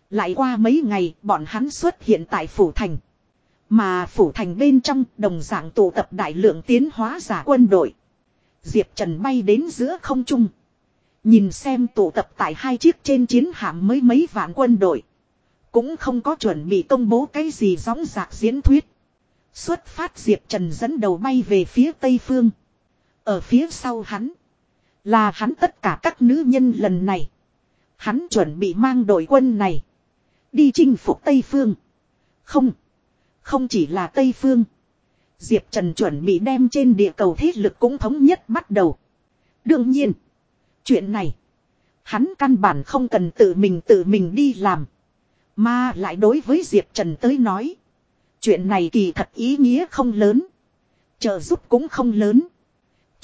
Lại qua mấy ngày, bọn hắn xuất hiện tại phủ thành. Mà phủ thành bên trong, đồng dạng tụ tập đại lượng tiến hóa giả quân đội. Diệp Trần bay đến giữa không trung. Nhìn xem tụ tập tại hai chiếc trên chiến hạm mới mấy vạn quân đội. Cũng không có chuẩn bị công bố cái gì gióng giạc diễn thuyết. Xuất phát Diệp Trần dẫn đầu bay về phía tây phương. Ở phía sau hắn. Là hắn tất cả các nữ nhân lần này. Hắn chuẩn bị mang đội quân này. Đi chinh phục Tây Phương. Không. Không chỉ là Tây Phương. Diệp Trần chuẩn bị đem trên địa cầu thế lực cũng thống nhất bắt đầu. Đương nhiên. Chuyện này. Hắn căn bản không cần tự mình tự mình đi làm. Mà lại đối với Diệp Trần tới nói. Chuyện này kỳ thật ý nghĩa không lớn. Trợ giúp cũng không lớn.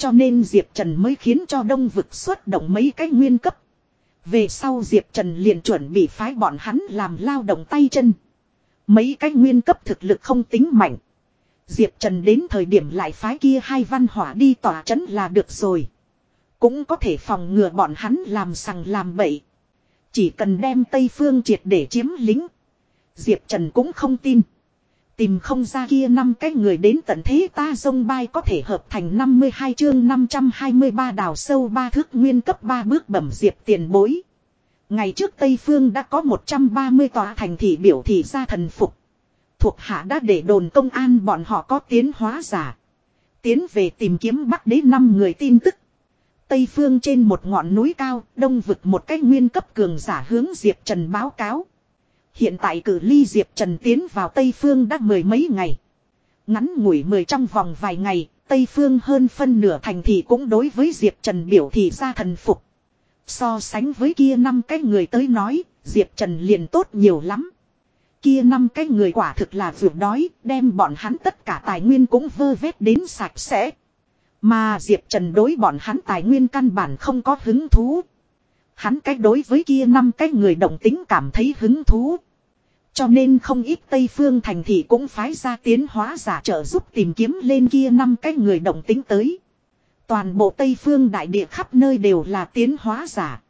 Cho nên Diệp Trần mới khiến cho đông vực xuất động mấy cái nguyên cấp. Về sau Diệp Trần liền chuẩn bị phái bọn hắn làm lao động tay chân. Mấy cái nguyên cấp thực lực không tính mạnh. Diệp Trần đến thời điểm lại phái kia hai văn hỏa đi tỏa chấn là được rồi. Cũng có thể phòng ngừa bọn hắn làm sằng làm bậy. Chỉ cần đem Tây Phương triệt để chiếm lính. Diệp Trần cũng không tin. Tìm không ra kia năm cái người đến tận thế ta sông bay có thể hợp thành 52 chương 523 đào sâu ba thước nguyên cấp 3 bước bẩm diệp tiền bối. Ngày trước Tây Phương đã có 130 tòa thành thị biểu thị ra thần phục. Thuộc hạ đã để đồn công an bọn họ có tiến hóa giả. Tiến về tìm kiếm bắt đế năm người tin tức. Tây phương trên một ngọn núi cao, đông vực một cái nguyên cấp cường giả hướng Diệp Trần báo cáo. Hiện tại cử ly Diệp Trần tiến vào Tây Phương đã mười mấy ngày. Ngắn ngủi mười trong vòng vài ngày, Tây Phương hơn phân nửa thành thị cũng đối với Diệp Trần biểu thị ra thần phục. So sánh với kia năm cái người tới nói, Diệp Trần liền tốt nhiều lắm. Kia năm cái người quả thực là vượt đói, đem bọn hắn tất cả tài nguyên cũng vơ vét đến sạch sẽ. Mà Diệp Trần đối bọn hắn tài nguyên căn bản không có hứng thú. Hắn cách đối với kia năm cái người động tính cảm thấy hứng thú. Cho nên không ít Tây Phương thành thị cũng phái ra tiến hóa giả trợ giúp tìm kiếm lên kia năm cái người động tính tới. Toàn bộ Tây Phương đại địa khắp nơi đều là tiến hóa giả.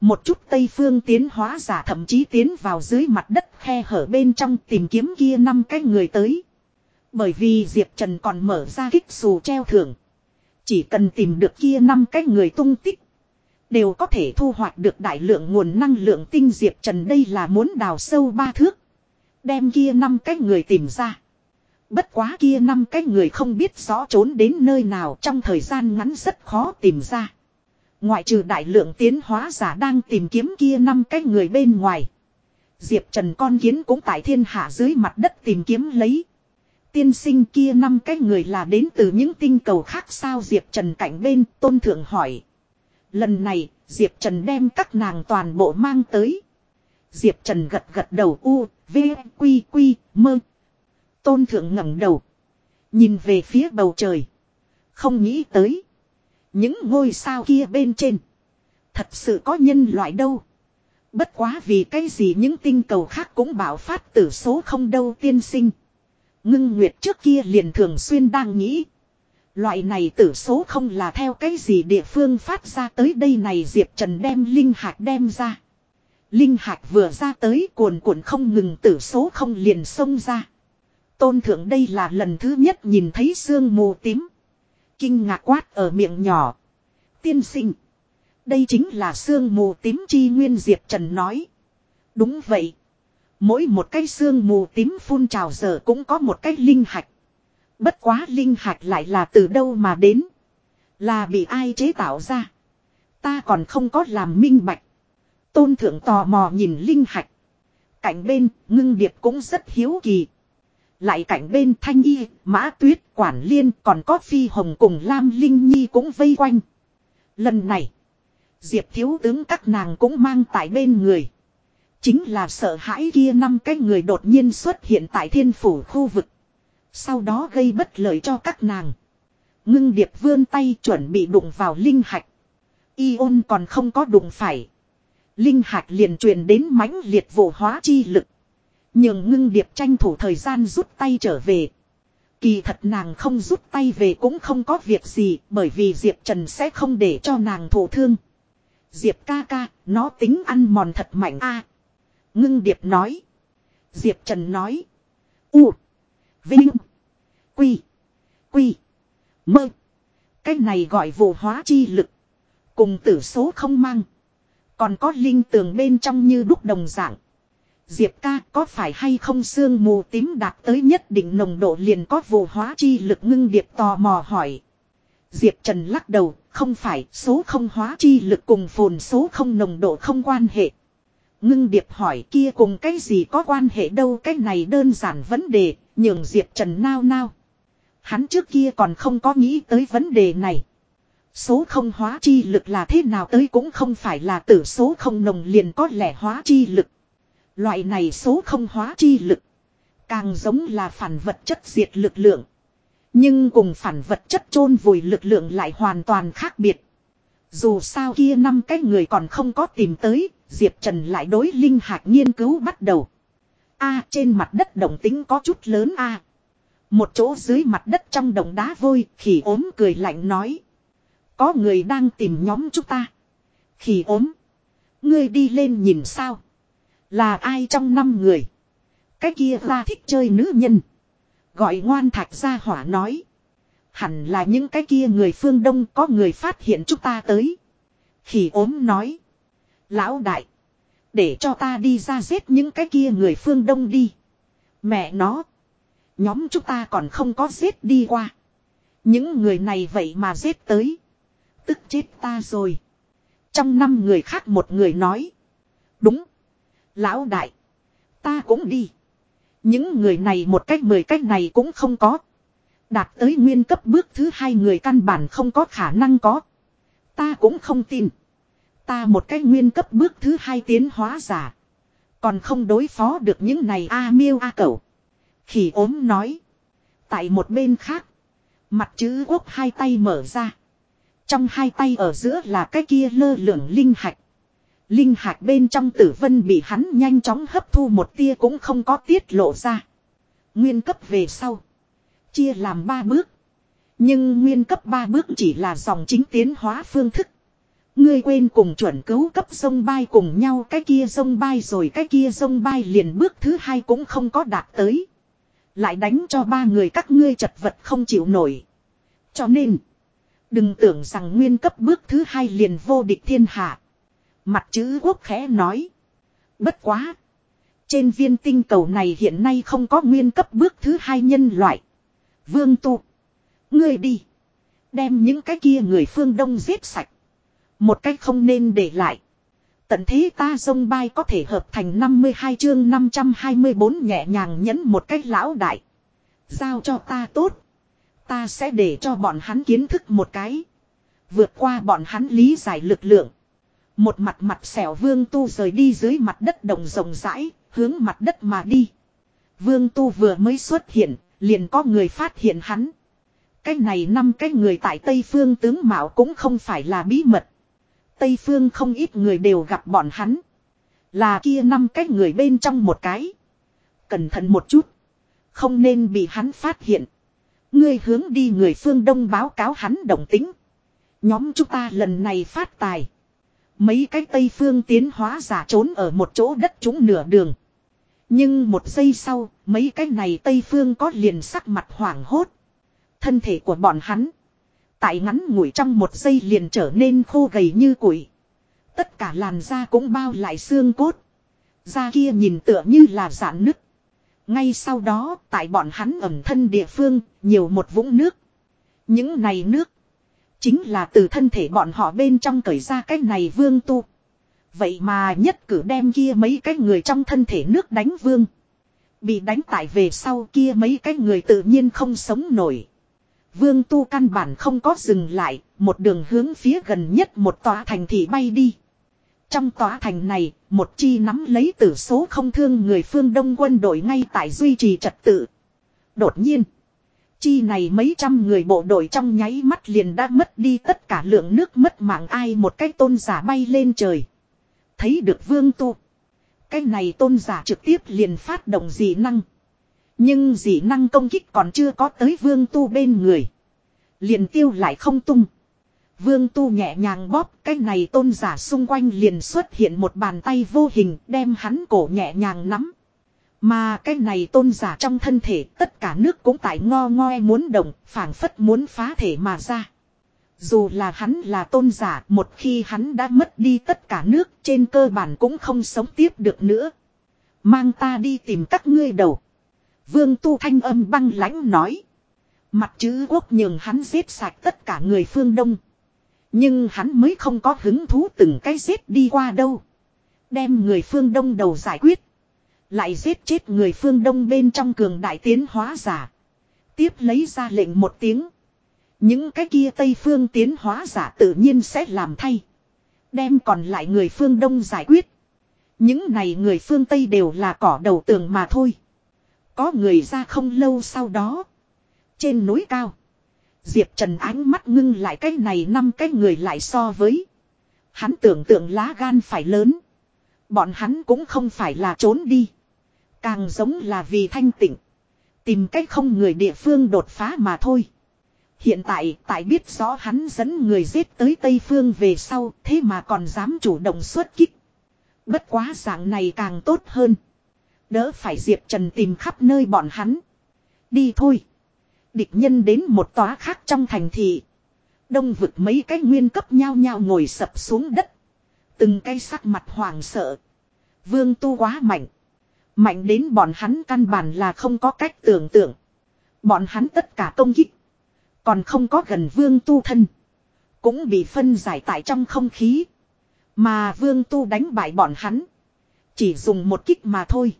Một chút Tây Phương tiến hóa giả thậm chí tiến vào dưới mặt đất khe hở bên trong tìm kiếm kia năm cái người tới. Bởi vì Diệp Trần còn mở ra kích xù treo thưởng. Chỉ cần tìm được kia năm cái người tung tích. Đều có thể thu hoạch được đại lượng nguồn năng lượng tinh Diệp Trần đây là muốn đào sâu ba thước. Đem kia năm cái người tìm ra. Bất quá kia năm cái người không biết rõ trốn đến nơi nào, trong thời gian ngắn rất khó tìm ra. Ngoại trừ đại lượng tiến hóa giả đang tìm kiếm kia năm cái người bên ngoài. Diệp Trần con kiến cũng tại thiên hạ dưới mặt đất tìm kiếm lấy. Tiên sinh kia năm cái người là đến từ những tinh cầu khác sao Diệp Trần cảnh bên tôn thượng hỏi. Lần này Diệp Trần đem các nàng toàn bộ mang tới. Diệp Trần gật gật đầu u, v, quy quy, mơ. Tôn thượng ngẩng đầu. Nhìn về phía bầu trời. Không nghĩ tới. Những ngôi sao kia bên trên. Thật sự có nhân loại đâu. Bất quá vì cái gì những tinh cầu khác cũng bảo phát tử số không đâu tiên sinh. Ngưng Nguyệt trước kia liền thường xuyên đang nghĩ. Loại này tử số không là theo cái gì địa phương phát ra tới đây này Diệp Trần đem linh hạt đem ra. Linh hạt vừa ra tới cuồn cuộn không ngừng tử số không liền xông ra. Tôn thượng đây là lần thứ nhất nhìn thấy sương mù tím. Kinh ngạc quát ở miệng nhỏ. Tiên sinh. Đây chính là sương mù tím chi nguyên Diệp Trần nói. Đúng vậy. Mỗi một cái sương mù tím phun trào giờ cũng có một cái linh hạch. Bất quá linh hạch lại là từ đâu mà đến. Là bị ai chế tạo ra. Ta còn không có làm minh bạch. Tôn thượng tò mò nhìn linh hạch. Cạnh bên, ngưng điệp cũng rất hiếu kỳ. Lại cạnh bên thanh y, mã tuyết, quản liên còn có phi hồng cùng Lam Linh Nhi cũng vây quanh. Lần này, Diệp thiếu tướng các nàng cũng mang tại bên người. Chính là sợ hãi kia năm cái người đột nhiên xuất hiện tại thiên phủ khu vực. Sau đó gây bất lợi cho các nàng. Ngưng điệp vươn tay chuẩn bị đụng vào linh hạch. Ion còn không có đụng phải. Linh hạch liền truyền đến mãnh liệt vụ hóa chi lực. Nhưng ngưng điệp tranh thủ thời gian rút tay trở về. Kỳ thật nàng không rút tay về cũng không có việc gì bởi vì Diệp Trần sẽ không để cho nàng thổ thương. Diệp ca ca, nó tính ăn mòn thật mạnh a Ngưng điệp nói. Diệp Trần nói. U. Vinh. Quy. Quy. Mơ. Cái này gọi vụ hóa chi lực. Cùng tử số không mang. Còn có linh tường bên trong như đúc đồng dạng. Diệp ca có phải hay không xương mù tím đạt tới nhất định nồng độ liền có vụ hóa chi lực ngưng điệp tò mò hỏi. Diệp Trần lắc đầu, không phải số không hóa chi lực cùng phồn số không nồng độ không quan hệ. Ngưng điệp hỏi kia cùng cái gì có quan hệ đâu cái này đơn giản vấn đề, nhường Diệp Trần nao nao. Hắn trước kia còn không có nghĩ tới vấn đề này. Số không hóa chi lực là thế nào tới cũng không phải là tử số không nồng liền có lẻ hóa chi lực. Loại này số không hóa chi lực. Càng giống là phản vật chất diệt lực lượng. Nhưng cùng phản vật chất chôn vùi lực lượng lại hoàn toàn khác biệt. Dù sao kia năm cái người còn không có tìm tới, Diệp Trần lại đối linh hạt nghiên cứu bắt đầu. A trên mặt đất động tính có chút lớn a. Một chỗ dưới mặt đất trong đồng đá vôi, khỉ ốm cười lạnh nói. Có người đang tìm nhóm chúng ta. Khỉ ốm. Ngươi đi lên nhìn sao. Là ai trong năm người. Cái kia ra thích chơi nữ nhân. Gọi ngoan thạch ra hỏa nói. Hẳn là những cái kia người phương đông có người phát hiện chúng ta tới. Khỉ ốm nói. Lão đại. Để cho ta đi ra giết những cái kia người phương đông đi. Mẹ nó. Nhóm chúng ta còn không có giết đi qua. Những người này vậy mà giết tới. Tức chết ta rồi. Trong năm người khác một người nói. Đúng. Lão đại. Ta cũng đi. Những người này một cách mười cách này cũng không có. Đạt tới nguyên cấp bước thứ hai người căn bản không có khả năng có. Ta cũng không tin. Ta một cách nguyên cấp bước thứ hai tiến hóa giả. Còn không đối phó được những này A miêu A cẩu. Khỉ ốm nói. Tại một bên khác. Mặt chữ quốc hai tay mở ra. Trong hai tay ở giữa là cái kia lơ lửng linh hạch. Linh hạch bên trong tử vân bị hắn nhanh chóng hấp thu một tia cũng không có tiết lộ ra. Nguyên cấp về sau. Chia làm ba bước. Nhưng nguyên cấp ba bước chỉ là dòng chính tiến hóa phương thức. Ngươi quên cùng chuẩn cứu cấp sông bay cùng nhau, cái kia sông bay rồi, cái kia sông bay liền bước thứ hai cũng không có đạt tới. Lại đánh cho ba người các ngươi chật vật không chịu nổi. Cho nên. Đừng tưởng rằng nguyên cấp bước thứ hai liền vô địch thiên hạ. Mặt chữ quốc khẽ nói. Bất quá. Trên viên tinh cầu này hiện nay không có nguyên cấp bước thứ hai nhân loại. Vương tu. Ngươi đi. Đem những cái kia người phương đông giết sạch. Một cách không nên để lại. Tận thế ta sông bay có thể hợp thành 52 chương 524 nhẹ nhàng nhấn một cách lão đại. Giao cho ta tốt. Ta sẽ để cho bọn hắn kiến thức một cái. Vượt qua bọn hắn lý giải lực lượng. Một mặt mặt xẻo vương tu rời đi dưới mặt đất đồng rộng rãi, hướng mặt đất mà đi. Vương tu vừa mới xuất hiện, liền có người phát hiện hắn. Cái này năm cái người tại Tây Phương tướng Mạo cũng không phải là bí mật. Tây Phương không ít người đều gặp bọn hắn. Là kia năm cái người bên trong một cái. Cẩn thận một chút. Không nên bị hắn phát hiện. Ngươi hướng đi người phương đông báo cáo hắn đồng tính. Nhóm chúng ta lần này phát tài. Mấy cái Tây Phương tiến hóa giả trốn ở một chỗ đất chúng nửa đường. Nhưng một giây sau, mấy cái này Tây Phương có liền sắc mặt hoảng hốt. Thân thể của bọn hắn. Tại ngắn ngủi trong một giây liền trở nên khô gầy như củi. Tất cả làn da cũng bao lại xương cốt. Da kia nhìn tựa như là giãn nứt. Ngay sau đó, tại bọn hắn ẩm thân địa phương, nhiều một vũng nước. Những này nước, chính là từ thân thể bọn họ bên trong cởi ra cái này vương tu. Vậy mà nhất cử đem kia mấy cái người trong thân thể nước đánh vương. Bị đánh tại về sau kia mấy cái người tự nhiên không sống nổi. Vương tu căn bản không có dừng lại, một đường hướng phía gần nhất một tòa thành thị bay đi. Trong tòa thành này, một chi nắm lấy tử số không thương người phương đông quân đội ngay tại duy trì trật tự. Đột nhiên, chi này mấy trăm người bộ đội trong nháy mắt liền đã mất đi tất cả lượng nước mất mạng ai một cái tôn giả bay lên trời. Thấy được vương tu. Cái này tôn giả trực tiếp liền phát động dị năng. Nhưng dị năng công kích còn chưa có tới vương tu bên người. Liền tiêu lại không tung. Vương tu nhẹ nhàng bóp, cái này tôn giả xung quanh liền xuất hiện một bàn tay vô hình, đem hắn cổ nhẹ nhàng nắm. Mà cái này tôn giả trong thân thể, tất cả nước cũng tại ngo ngoe muốn động, phảng phất muốn phá thể mà ra. Dù là hắn là tôn giả, một khi hắn đã mất đi tất cả nước, trên cơ bản cũng không sống tiếp được nữa. Mang ta đi tìm các ngươi đầu. Vương tu thanh âm băng lãnh nói. Mặt chữ quốc nhường hắn giết sạch tất cả người phương đông. Nhưng hắn mới không có hứng thú từng cái giết đi qua đâu. Đem người phương đông đầu giải quyết. Lại giết chết người phương đông bên trong cường đại tiến hóa giả. Tiếp lấy ra lệnh một tiếng. Những cái kia Tây phương tiến hóa giả tự nhiên sẽ làm thay. Đem còn lại người phương đông giải quyết. Những này người phương Tây đều là cỏ đầu tường mà thôi. Có người ra không lâu sau đó. Trên núi cao. Diệp Trần ánh mắt ngưng lại cái này năm cái người lại so với. Hắn tưởng tượng lá gan phải lớn. Bọn hắn cũng không phải là trốn đi. Càng giống là vì thanh tịnh. Tìm cách không người địa phương đột phá mà thôi. Hiện tại, tại biết rõ hắn dẫn người giết tới Tây Phương về sau, thế mà còn dám chủ động xuất kích. Bất quá dạng này càng tốt hơn. Đỡ phải Diệp Trần tìm khắp nơi bọn hắn. Đi thôi. Địch nhân đến một tòa khác trong thành thị. Đông vực mấy cái nguyên cấp nhau nhau ngồi sập xuống đất. Từng cây sắc mặt hoàng sợ. Vương tu quá mạnh. Mạnh đến bọn hắn căn bản là không có cách tưởng tượng. Bọn hắn tất cả công kích. Còn không có gần vương tu thân. Cũng bị phân giải tại trong không khí. Mà vương tu đánh bại bọn hắn. Chỉ dùng một kích mà thôi.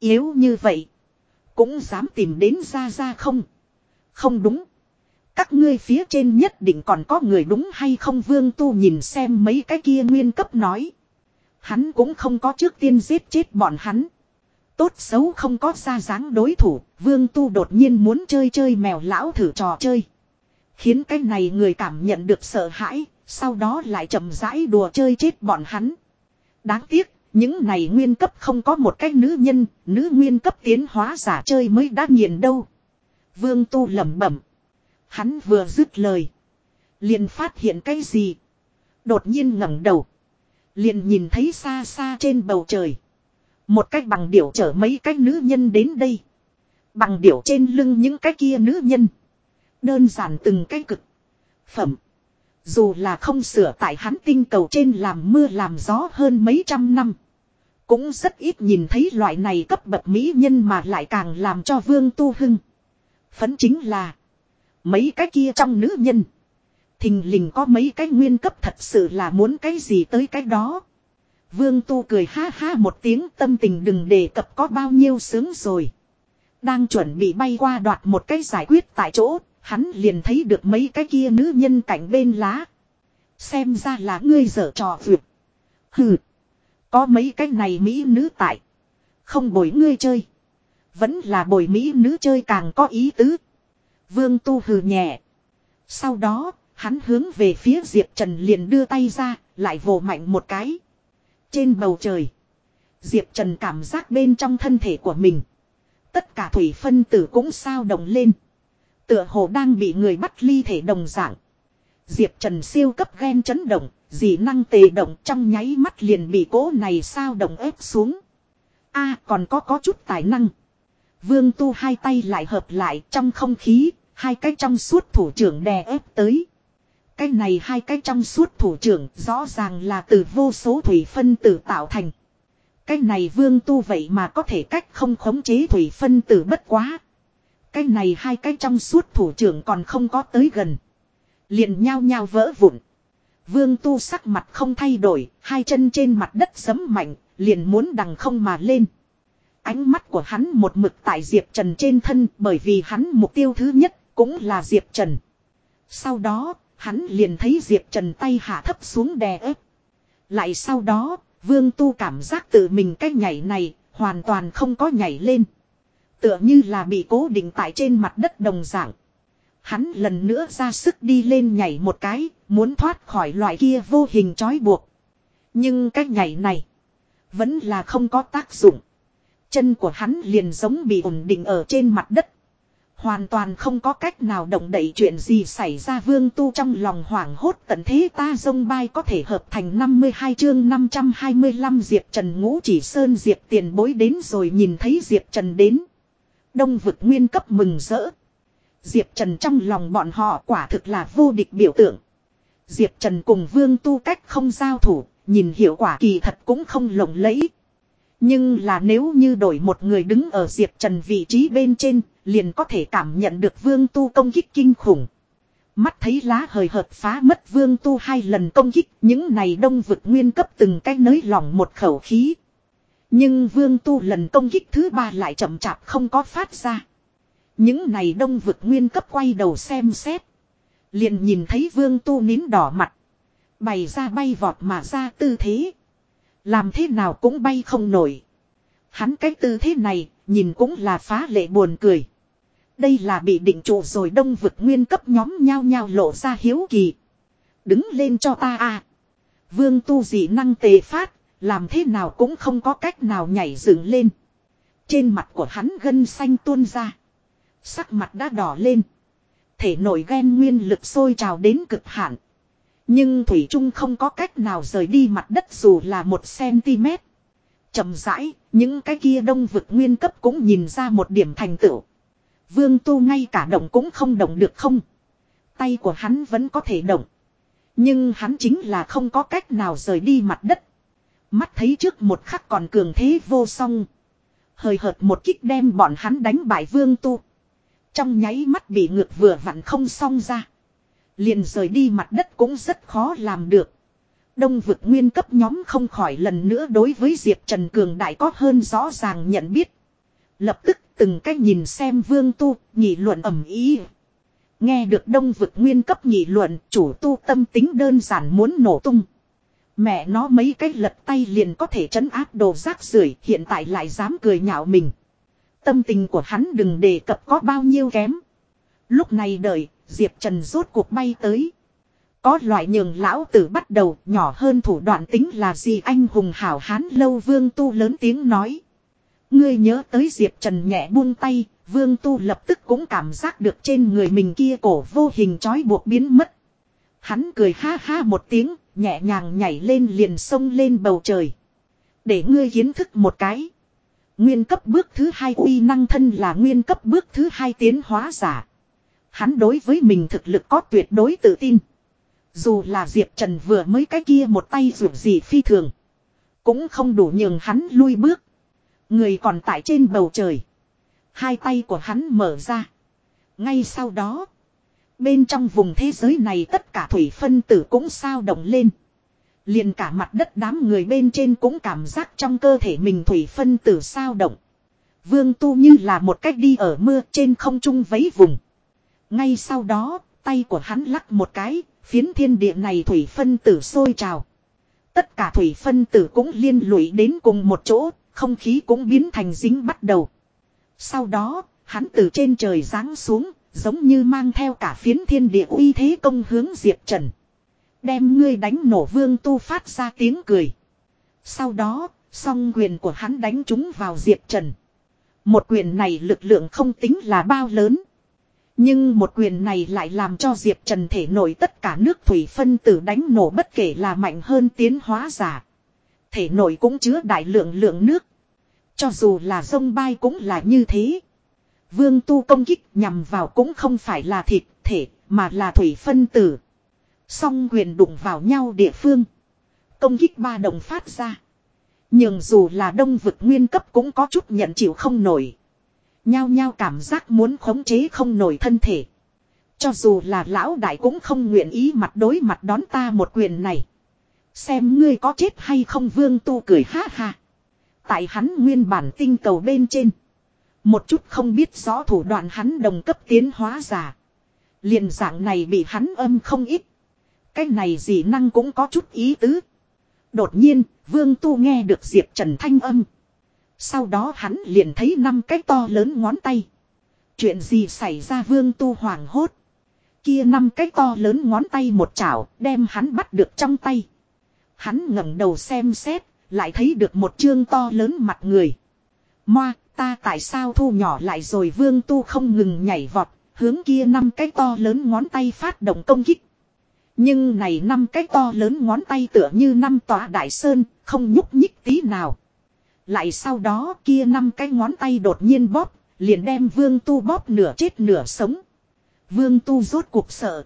Yếu như vậy. Cũng dám tìm đến ra ra không. Không đúng. Các ngươi phía trên nhất định còn có người đúng hay không vương tu nhìn xem mấy cái kia nguyên cấp nói. Hắn cũng không có trước tiên giết chết bọn hắn. Tốt xấu không có ra dáng đối thủ, vương tu đột nhiên muốn chơi chơi mèo lão thử trò chơi. Khiến cái này người cảm nhận được sợ hãi, sau đó lại chậm rãi đùa chơi chết bọn hắn. Đáng tiếc, những này nguyên cấp không có một cái nữ nhân, nữ nguyên cấp tiến hóa giả chơi mới đã nghiền đâu. Vương tu lẩm bẩm. Hắn vừa dứt lời. Liền phát hiện cái gì. Đột nhiên ngẩng đầu. Liền nhìn thấy xa xa trên bầu trời. Một cách bằng điểu chở mấy cái nữ nhân đến đây. Bằng điểu trên lưng những cái kia nữ nhân. Đơn giản từng cái cực. Phẩm. Dù là không sửa tại hắn tinh cầu trên làm mưa làm gió hơn mấy trăm năm. Cũng rất ít nhìn thấy loại này cấp bậc mỹ nhân mà lại càng làm cho vương tu hưng. Phấn chính là. Mấy cái kia trong nữ nhân. Thình lình có mấy cái nguyên cấp thật sự là muốn cái gì tới cái đó. Vương tu cười ha ha một tiếng tâm tình đừng đề cập có bao nhiêu sướng rồi. Đang chuẩn bị bay qua đoạt một cái giải quyết tại chỗ, hắn liền thấy được mấy cái kia nữ nhân cạnh bên lá. Xem ra là ngươi dở trò vượt. Hừ. Có mấy cái này Mỹ nữ tại. Không bồi ngươi chơi. Vẫn là bồi Mỹ nữ chơi càng có ý tứ. Vương tu hừ nhẹ. Sau đó, hắn hướng về phía Diệp Trần liền đưa tay ra, lại vồ mạnh một cái. Trên bầu trời. Diệp Trần cảm giác bên trong thân thể của mình. Tất cả thủy phân tử cũng sao động lên. Tựa hồ đang bị người bắt ly thể đồng dạng. Diệp Trần siêu cấp ghen chấn động, dị năng tề động trong nháy mắt liền bị cố này sao động ép xuống. a còn có có chút tài năng. Vương tu hai tay lại hợp lại trong không khí, hai cái trong suốt thủ trưởng đè ép tới. Cái này hai cái trong suốt thủ trưởng rõ ràng là từ vô số thủy phân tử tạo thành. Cái này vương tu vậy mà có thể cách không khống chế thủy phân tử bất quá. Cái này hai cái trong suốt thủ trưởng còn không có tới gần. Liền nhao nhao vỡ vụn. Vương tu sắc mặt không thay đổi, hai chân trên mặt đất sấm mạnh, liền muốn đằng không mà lên. Ánh mắt của hắn một mực tại Diệp Trần trên thân bởi vì hắn mục tiêu thứ nhất cũng là Diệp Trần. Sau đó, hắn liền thấy Diệp Trần tay hạ thấp xuống đè ép. Lại sau đó, Vương Tu cảm giác tự mình cái nhảy này, hoàn toàn không có nhảy lên. Tựa như là bị cố định tại trên mặt đất đồng dạng. Hắn lần nữa ra sức đi lên nhảy một cái, muốn thoát khỏi loại kia vô hình trói buộc. Nhưng cái nhảy này, vẫn là không có tác dụng. Chân của hắn liền giống bị ổn định ở trên mặt đất. Hoàn toàn không có cách nào động đậy chuyện gì xảy ra vương tu trong lòng hoảng hốt tận thế ta dông bay có thể hợp thành 52 chương 525 Diệp Trần ngũ chỉ sơn Diệp tiền bối đến rồi nhìn thấy Diệp Trần đến. Đông vực nguyên cấp mừng rỡ. Diệp Trần trong lòng bọn họ quả thực là vô địch biểu tượng. Diệp Trần cùng vương tu cách không giao thủ, nhìn hiệu quả kỳ thật cũng không lộng lẫy. Nhưng là nếu như đổi một người đứng ở Diệp Trần vị trí bên trên, liền có thể cảm nhận được vương tu công kích kinh khủng. Mắt thấy lá hời hợt phá mất vương tu hai lần công kích, những này đông vực nguyên cấp từng cái nới lỏng một khẩu khí. Nhưng vương tu lần công kích thứ ba lại chậm chạp không có phát ra. Những này đông vực nguyên cấp quay đầu xem xét. Liền nhìn thấy vương tu nín đỏ mặt. Bày ra bay vọt mà ra tư thế. Làm thế nào cũng bay không nổi. Hắn cái tư thế này, nhìn cũng là phá lệ buồn cười. Đây là bị định trụ rồi đông vực nguyên cấp nhóm nhao nhao lộ ra hiếu kỳ. Đứng lên cho ta a Vương tu dị năng tề phát, làm thế nào cũng không có cách nào nhảy dựng lên. Trên mặt của hắn gân xanh tuôn ra. Sắc mặt đã đỏ lên. Thể nổi ghen nguyên lực sôi trào đến cực hạn. Nhưng Thủy Trung không có cách nào rời đi mặt đất dù là một cm. chậm rãi, những cái kia đông vực nguyên cấp cũng nhìn ra một điểm thành tựu. Vương tu ngay cả động cũng không động được không. Tay của hắn vẫn có thể động. Nhưng hắn chính là không có cách nào rời đi mặt đất. Mắt thấy trước một khắc còn cường thế vô song. Hời hợt một kích đem bọn hắn đánh bại vương tu. Trong nháy mắt bị ngược vừa vặn không xong ra. Liền rời đi mặt đất cũng rất khó làm được. Đông vực nguyên cấp nhóm không khỏi lần nữa đối với Diệp Trần Cường Đại có hơn rõ ràng nhận biết. Lập tức từng cách nhìn xem vương tu, nhị luận ẩm ý. Nghe được đông vực nguyên cấp nhị luận, chủ tu tâm tính đơn giản muốn nổ tung. Mẹ nó mấy cách lật tay liền có thể trấn áp đồ rác rưởi hiện tại lại dám cười nhạo mình. Tâm tình của hắn đừng đề cập có bao nhiêu kém. Lúc này đợi, Diệp Trần rốt cuộc bay tới. Có loại nhường lão tử bắt đầu nhỏ hơn thủ đoạn tính là gì anh hùng hảo hán lâu vương tu lớn tiếng nói. Ngươi nhớ tới Diệp Trần nhẹ buông tay, vương tu lập tức cũng cảm giác được trên người mình kia cổ vô hình trói buộc biến mất. Hắn cười ha ha một tiếng, nhẹ nhàng nhảy lên liền sông lên bầu trời. Để ngươi kiến thức một cái. Nguyên cấp bước thứ hai uy năng thân là nguyên cấp bước thứ hai tiến hóa giả. Hắn đối với mình thực lực có tuyệt đối tự tin. Dù là Diệp Trần vừa mới cái kia một tay rủ gì phi thường. Cũng không đủ nhường hắn lui bước. Người còn tại trên bầu trời. Hai tay của hắn mở ra. Ngay sau đó. Bên trong vùng thế giới này tất cả thủy phân tử cũng sao động lên. Liền cả mặt đất đám người bên trên cũng cảm giác trong cơ thể mình thủy phân tử sao động. Vương tu như là một cách đi ở mưa trên không trung vấy vùng. Ngay sau đó, tay của hắn lắc một cái, phiến thiên địa này thủy phân tử sôi trào. Tất cả thủy phân tử cũng liên lụy đến cùng một chỗ, không khí cũng biến thành dính bắt đầu. Sau đó, hắn từ trên trời giáng xuống, giống như mang theo cả phiến thiên địa uy thế công hướng Diệp Trần. Đem ngươi đánh nổ vương tu phát ra tiếng cười. Sau đó, song quyền của hắn đánh trúng vào Diệp Trần. Một quyền này lực lượng không tính là bao lớn. Nhưng một quyền này lại làm cho Diệp Trần thể nổi tất cả nước thủy phân tử đánh nổ bất kể là mạnh hơn tiến hóa giả. Thể nổi cũng chứa đại lượng lượng nước. Cho dù là sông bay cũng là như thế. Vương tu công kích nhằm vào cũng không phải là thịt thể, mà là thủy phân tử. Song quyền đụng vào nhau địa phương. Công kích ba đồng phát ra. Nhưng dù là đông vực nguyên cấp cũng có chút nhận chịu không nổi. Nhao nhao cảm giác muốn khống chế không nổi thân thể. Cho dù là lão đại cũng không nguyện ý mặt đối mặt đón ta một quyền này. Xem ngươi có chết hay không vương tu cười ha ha. Tại hắn nguyên bản tinh cầu bên trên. Một chút không biết rõ thủ đoạn hắn đồng cấp tiến hóa giả. liền dạng này bị hắn âm không ít. Cái này gì năng cũng có chút ý tứ. Đột nhiên, vương tu nghe được Diệp Trần thanh âm. Sau đó hắn liền thấy năm cái to lớn ngón tay. Chuyện gì xảy ra vương tu hoàng hốt. Kia năm cái to lớn ngón tay một chảo đem hắn bắt được trong tay. Hắn ngẩng đầu xem xét, lại thấy được một chương to lớn mặt người. Moa, ta tại sao thu nhỏ lại rồi vương tu không ngừng nhảy vọt, hướng kia năm cái to lớn ngón tay phát động công kích. Nhưng này năm cái to lớn ngón tay tựa như năm tòa đại sơn, không nhúc nhích tí nào. Lại sau đó kia năm cái ngón tay đột nhiên bóp, liền đem vương tu bóp nửa chết nửa sống. Vương tu rốt cuộc sợ.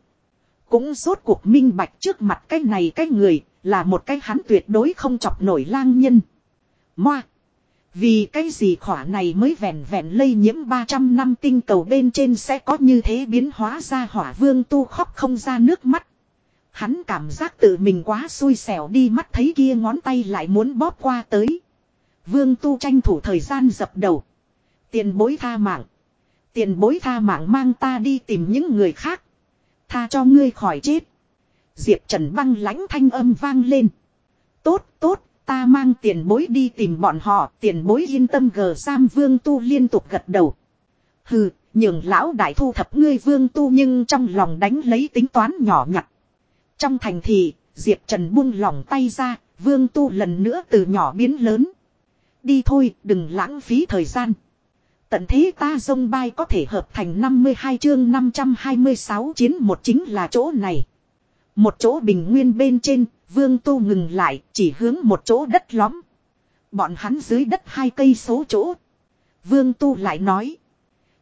Cũng rốt cuộc minh bạch trước mặt cái này cái người, là một cái hắn tuyệt đối không chọc nổi lang nhân. Moa! Vì cái gì khỏa này mới vẹn vẹn lây nhiễm 300 năm tinh cầu bên trên sẽ có như thế biến hóa ra hỏa vương tu khóc không ra nước mắt. Hắn cảm giác tự mình quá xui xẻo đi mắt thấy kia ngón tay lại muốn bóp qua tới. Vương tu tranh thủ thời gian dập đầu. Tiền bối tha mạng. Tiền bối tha mạng mang ta đi tìm những người khác. Tha cho ngươi khỏi chết. Diệp Trần băng lãnh thanh âm vang lên. Tốt, tốt, ta mang tiền bối đi tìm bọn họ. Tiền bối yên tâm gờ giam vương tu liên tục gật đầu. Hừ, nhường lão đại thu thập ngươi vương tu nhưng trong lòng đánh lấy tính toán nhỏ nhặt. Trong thành thị, Diệp Trần buông lỏng tay ra, vương tu lần nữa từ nhỏ biến lớn. Đi thôi, đừng lãng phí thời gian. Tận thế ta dông bay có thể hợp thành 52 chương 526 chiến một chính là chỗ này. Một chỗ bình nguyên bên trên, vương tu ngừng lại, chỉ hướng một chỗ đất lõm. Bọn hắn dưới đất hai cây số chỗ. Vương tu lại nói.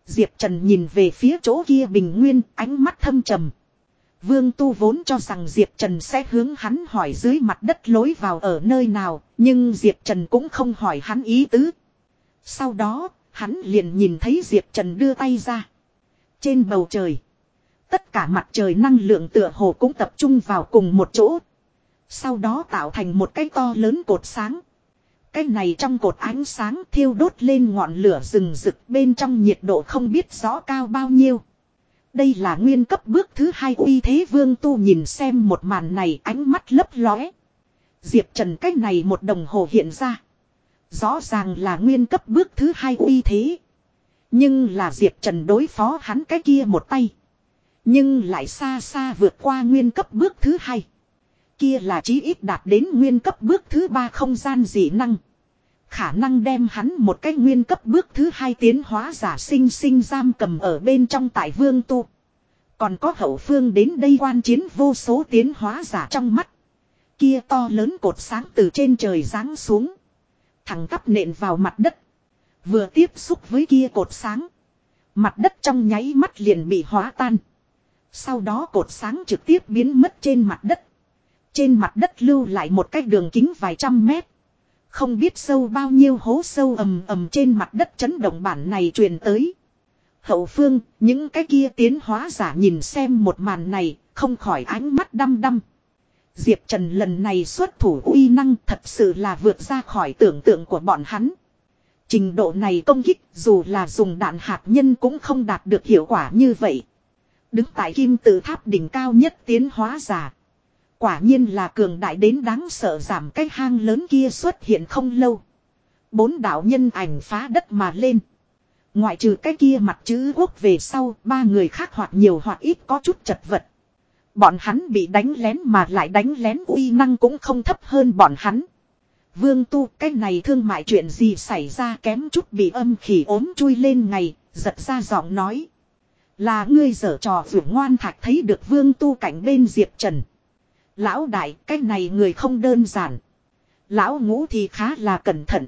Diệp Trần nhìn về phía chỗ kia bình nguyên, ánh mắt thâm trầm. Vương Tu vốn cho rằng Diệp Trần sẽ hướng hắn hỏi dưới mặt đất lối vào ở nơi nào, nhưng Diệp Trần cũng không hỏi hắn ý tứ. Sau đó, hắn liền nhìn thấy Diệp Trần đưa tay ra. Trên bầu trời, tất cả mặt trời năng lượng tựa hồ cũng tập trung vào cùng một chỗ. Sau đó tạo thành một cái to lớn cột sáng. Cái này trong cột ánh sáng thiêu đốt lên ngọn lửa rừng rực bên trong nhiệt độ không biết rõ cao bao nhiêu. Đây là nguyên cấp bước thứ hai uy thế vương tu nhìn xem một màn này ánh mắt lấp lóe. Diệp Trần cách này một đồng hồ hiện ra. Rõ ràng là nguyên cấp bước thứ hai uy thế. Nhưng là Diệp Trần đối phó hắn cái kia một tay. Nhưng lại xa xa vượt qua nguyên cấp bước thứ hai. Kia là chí ít đạt đến nguyên cấp bước thứ ba không gian dị năng. Khả năng đem hắn một cái nguyên cấp bước thứ hai tiến hóa giả sinh sinh giam cầm ở bên trong tại vương tu. Còn có hậu phương đến đây quan chiến vô số tiến hóa giả trong mắt. Kia to lớn cột sáng từ trên trời giáng xuống. Thẳng tắp nện vào mặt đất. Vừa tiếp xúc với kia cột sáng. Mặt đất trong nháy mắt liền bị hóa tan. Sau đó cột sáng trực tiếp biến mất trên mặt đất. Trên mặt đất lưu lại một cái đường kính vài trăm mét. Không biết sâu bao nhiêu hố sâu ầm ầm trên mặt đất chấn động bản này truyền tới. Hậu phương, những cái kia tiến hóa giả nhìn xem một màn này, không khỏi ánh mắt đăm đăm. Diệp Trần lần này xuất thủ uy năng thật sự là vượt ra khỏi tưởng tượng của bọn hắn. Trình độ này công kích dù là dùng đạn hạt nhân cũng không đạt được hiệu quả như vậy. Đứng tại kim tự tháp đỉnh cao nhất tiến hóa giả. Quả nhiên là cường đại đến đáng sợ giảm cái hang lớn kia xuất hiện không lâu. Bốn đạo nhân ảnh phá đất mà lên. Ngoại trừ cái kia mặt chữ quốc về sau, ba người khác hoặc nhiều hoặc ít có chút chật vật. Bọn hắn bị đánh lén mà lại đánh lén uy năng cũng không thấp hơn bọn hắn. Vương tu cái này thương mại chuyện gì xảy ra kém chút bị âm khỉ ốm chui lên ngày, giật ra giọng nói. Là ngươi dở trò vượt ngoan thạch thấy được vương tu cảnh bên Diệp Trần. Lão đại, cái này người không đơn giản. Lão ngũ thì khá là cẩn thận.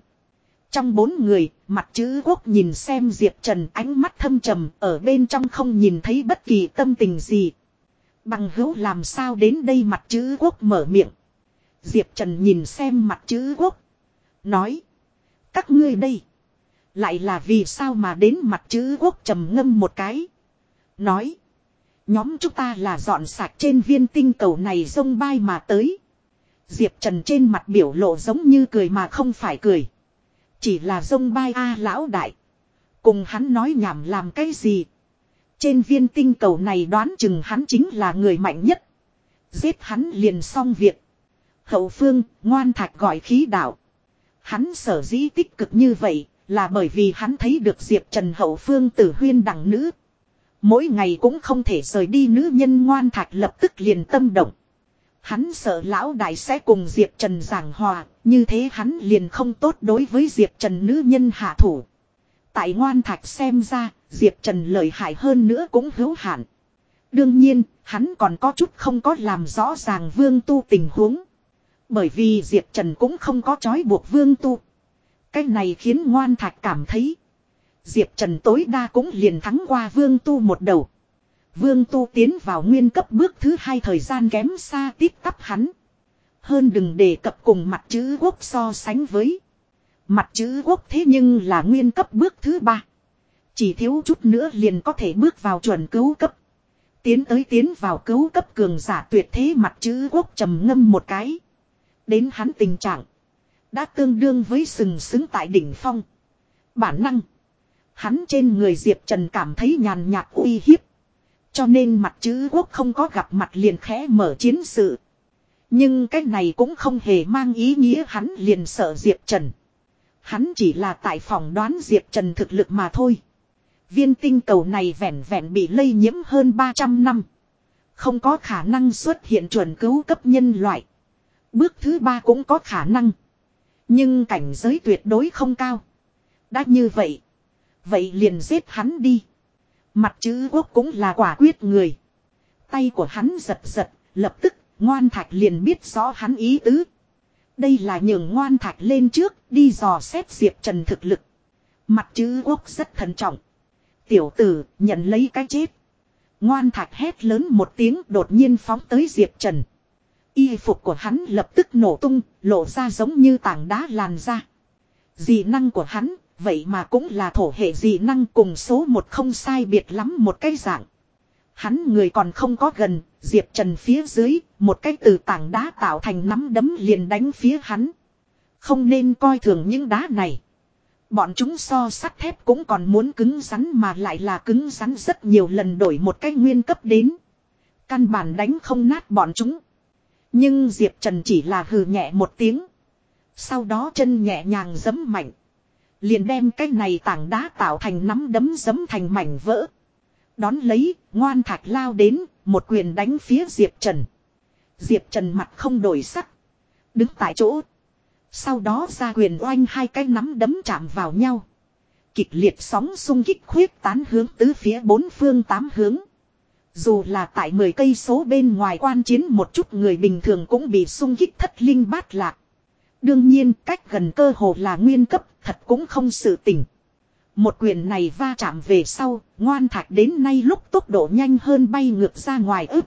Trong bốn người, mặt chữ quốc nhìn xem Diệp Trần ánh mắt thâm trầm, ở bên trong không nhìn thấy bất kỳ tâm tình gì. Bằng hữu làm sao đến đây mặt chữ quốc mở miệng. Diệp Trần nhìn xem mặt chữ quốc. Nói. Các ngươi đây. Lại là vì sao mà đến mặt chữ quốc trầm ngâm một cái. Nói. Nhóm chúng ta là dọn sạch trên viên tinh cầu này sông bay mà tới. Diệp Trần trên mặt biểu lộ giống như cười mà không phải cười. Chỉ là sông bay a lão đại. Cùng hắn nói nhảm làm cái gì. Trên viên tinh cầu này đoán chừng hắn chính là người mạnh nhất. Giết hắn liền xong việc. Hậu phương, ngoan thạch gọi khí đạo. Hắn sở dĩ tích cực như vậy, là bởi vì hắn thấy được Diệp Trần hậu phương tử huyên đẳng nữ. Mỗi ngày cũng không thể rời đi nữ nhân ngoan thạch lập tức liền tâm động. Hắn sợ lão đại sẽ cùng Diệp Trần giảng hòa, như thế hắn liền không tốt đối với Diệp Trần nữ nhân hạ thủ. Tại ngoan thạch xem ra, Diệp Trần lợi hại hơn nữa cũng hữu hạn. Đương nhiên, hắn còn có chút không có làm rõ ràng vương tu tình huống. Bởi vì Diệp Trần cũng không có trói buộc vương tu. Cái này khiến ngoan thạch cảm thấy. Diệp Trần tối đa cũng liền thắng qua vương tu một đầu. Vương tu tiến vào nguyên cấp bước thứ hai thời gian kém xa tiếp tắp hắn. Hơn đừng đề cập cùng mặt chữ quốc so sánh với. Mặt chữ quốc thế nhưng là nguyên cấp bước thứ ba. Chỉ thiếu chút nữa liền có thể bước vào chuẩn cứu cấp. Tiến tới tiến vào cứu cấp cường giả tuyệt thế mặt chữ quốc trầm ngâm một cái. Đến hắn tình trạng. Đã tương đương với sừng sững tại đỉnh phong. Bản năng. Hắn trên người Diệp Trần cảm thấy nhàn nhạt uy hiếp. Cho nên mặt chữ quốc không có gặp mặt liền khẽ mở chiến sự. Nhưng cái này cũng không hề mang ý nghĩa hắn liền sợ Diệp Trần. Hắn chỉ là tại phòng đoán Diệp Trần thực lực mà thôi. Viên tinh cầu này vẹn vẹn bị lây nhiễm hơn 300 năm. Không có khả năng xuất hiện chuẩn cứu cấp nhân loại. Bước thứ ba cũng có khả năng. Nhưng cảnh giới tuyệt đối không cao. Đã như vậy. Vậy liền giết hắn đi. Mặt chữ quốc cũng là quả quyết người. Tay của hắn giật giật, lập tức, ngoan thạch liền biết rõ hắn ý tứ. Đây là nhường ngoan thạch lên trước, đi dò xét Diệp Trần thực lực. Mặt chữ quốc rất thận trọng. Tiểu tử, nhận lấy cái chết. Ngoan thạch hét lớn một tiếng đột nhiên phóng tới Diệp Trần. Y phục của hắn lập tức nổ tung, lộ ra giống như tảng đá làn ra. Dị năng của hắn, vậy mà cũng là thổ hệ dị năng cùng số một không sai biệt lắm một cái dạng. Hắn người còn không có gần, Diệp Trần phía dưới, một cái từ tảng đá tạo thành nắm đấm liền đánh phía hắn. Không nên coi thường những đá này. Bọn chúng so sắt thép cũng còn muốn cứng rắn mà lại là cứng rắn rất nhiều lần đổi một cái nguyên cấp đến. Căn bản đánh không nát bọn chúng. Nhưng Diệp Trần chỉ là hừ nhẹ một tiếng. Sau đó chân nhẹ nhàng giấm mạnh. Liền đem cái này tảng đá tạo thành nắm đấm giấm thành mảnh vỡ. Đón lấy, ngoan thạch lao đến, một quyền đánh phía Diệp Trần. Diệp Trần mặt không đổi sắc. Đứng tại chỗ. Sau đó ra quyền oanh hai cái nắm đấm chạm vào nhau. Kịch liệt sóng xung kích khuyết tán hướng tứ phía bốn phương tám hướng. Dù là tại 10 cây số bên ngoài quan chiến một chút người bình thường cũng bị xung kích thất linh bát lạc. Đương nhiên cách gần cơ hồ là nguyên cấp thật cũng không sự tỉnh. Một quyền này va chạm về sau, ngoan thạch đến nay lúc tốc độ nhanh hơn bay ngược ra ngoài ức.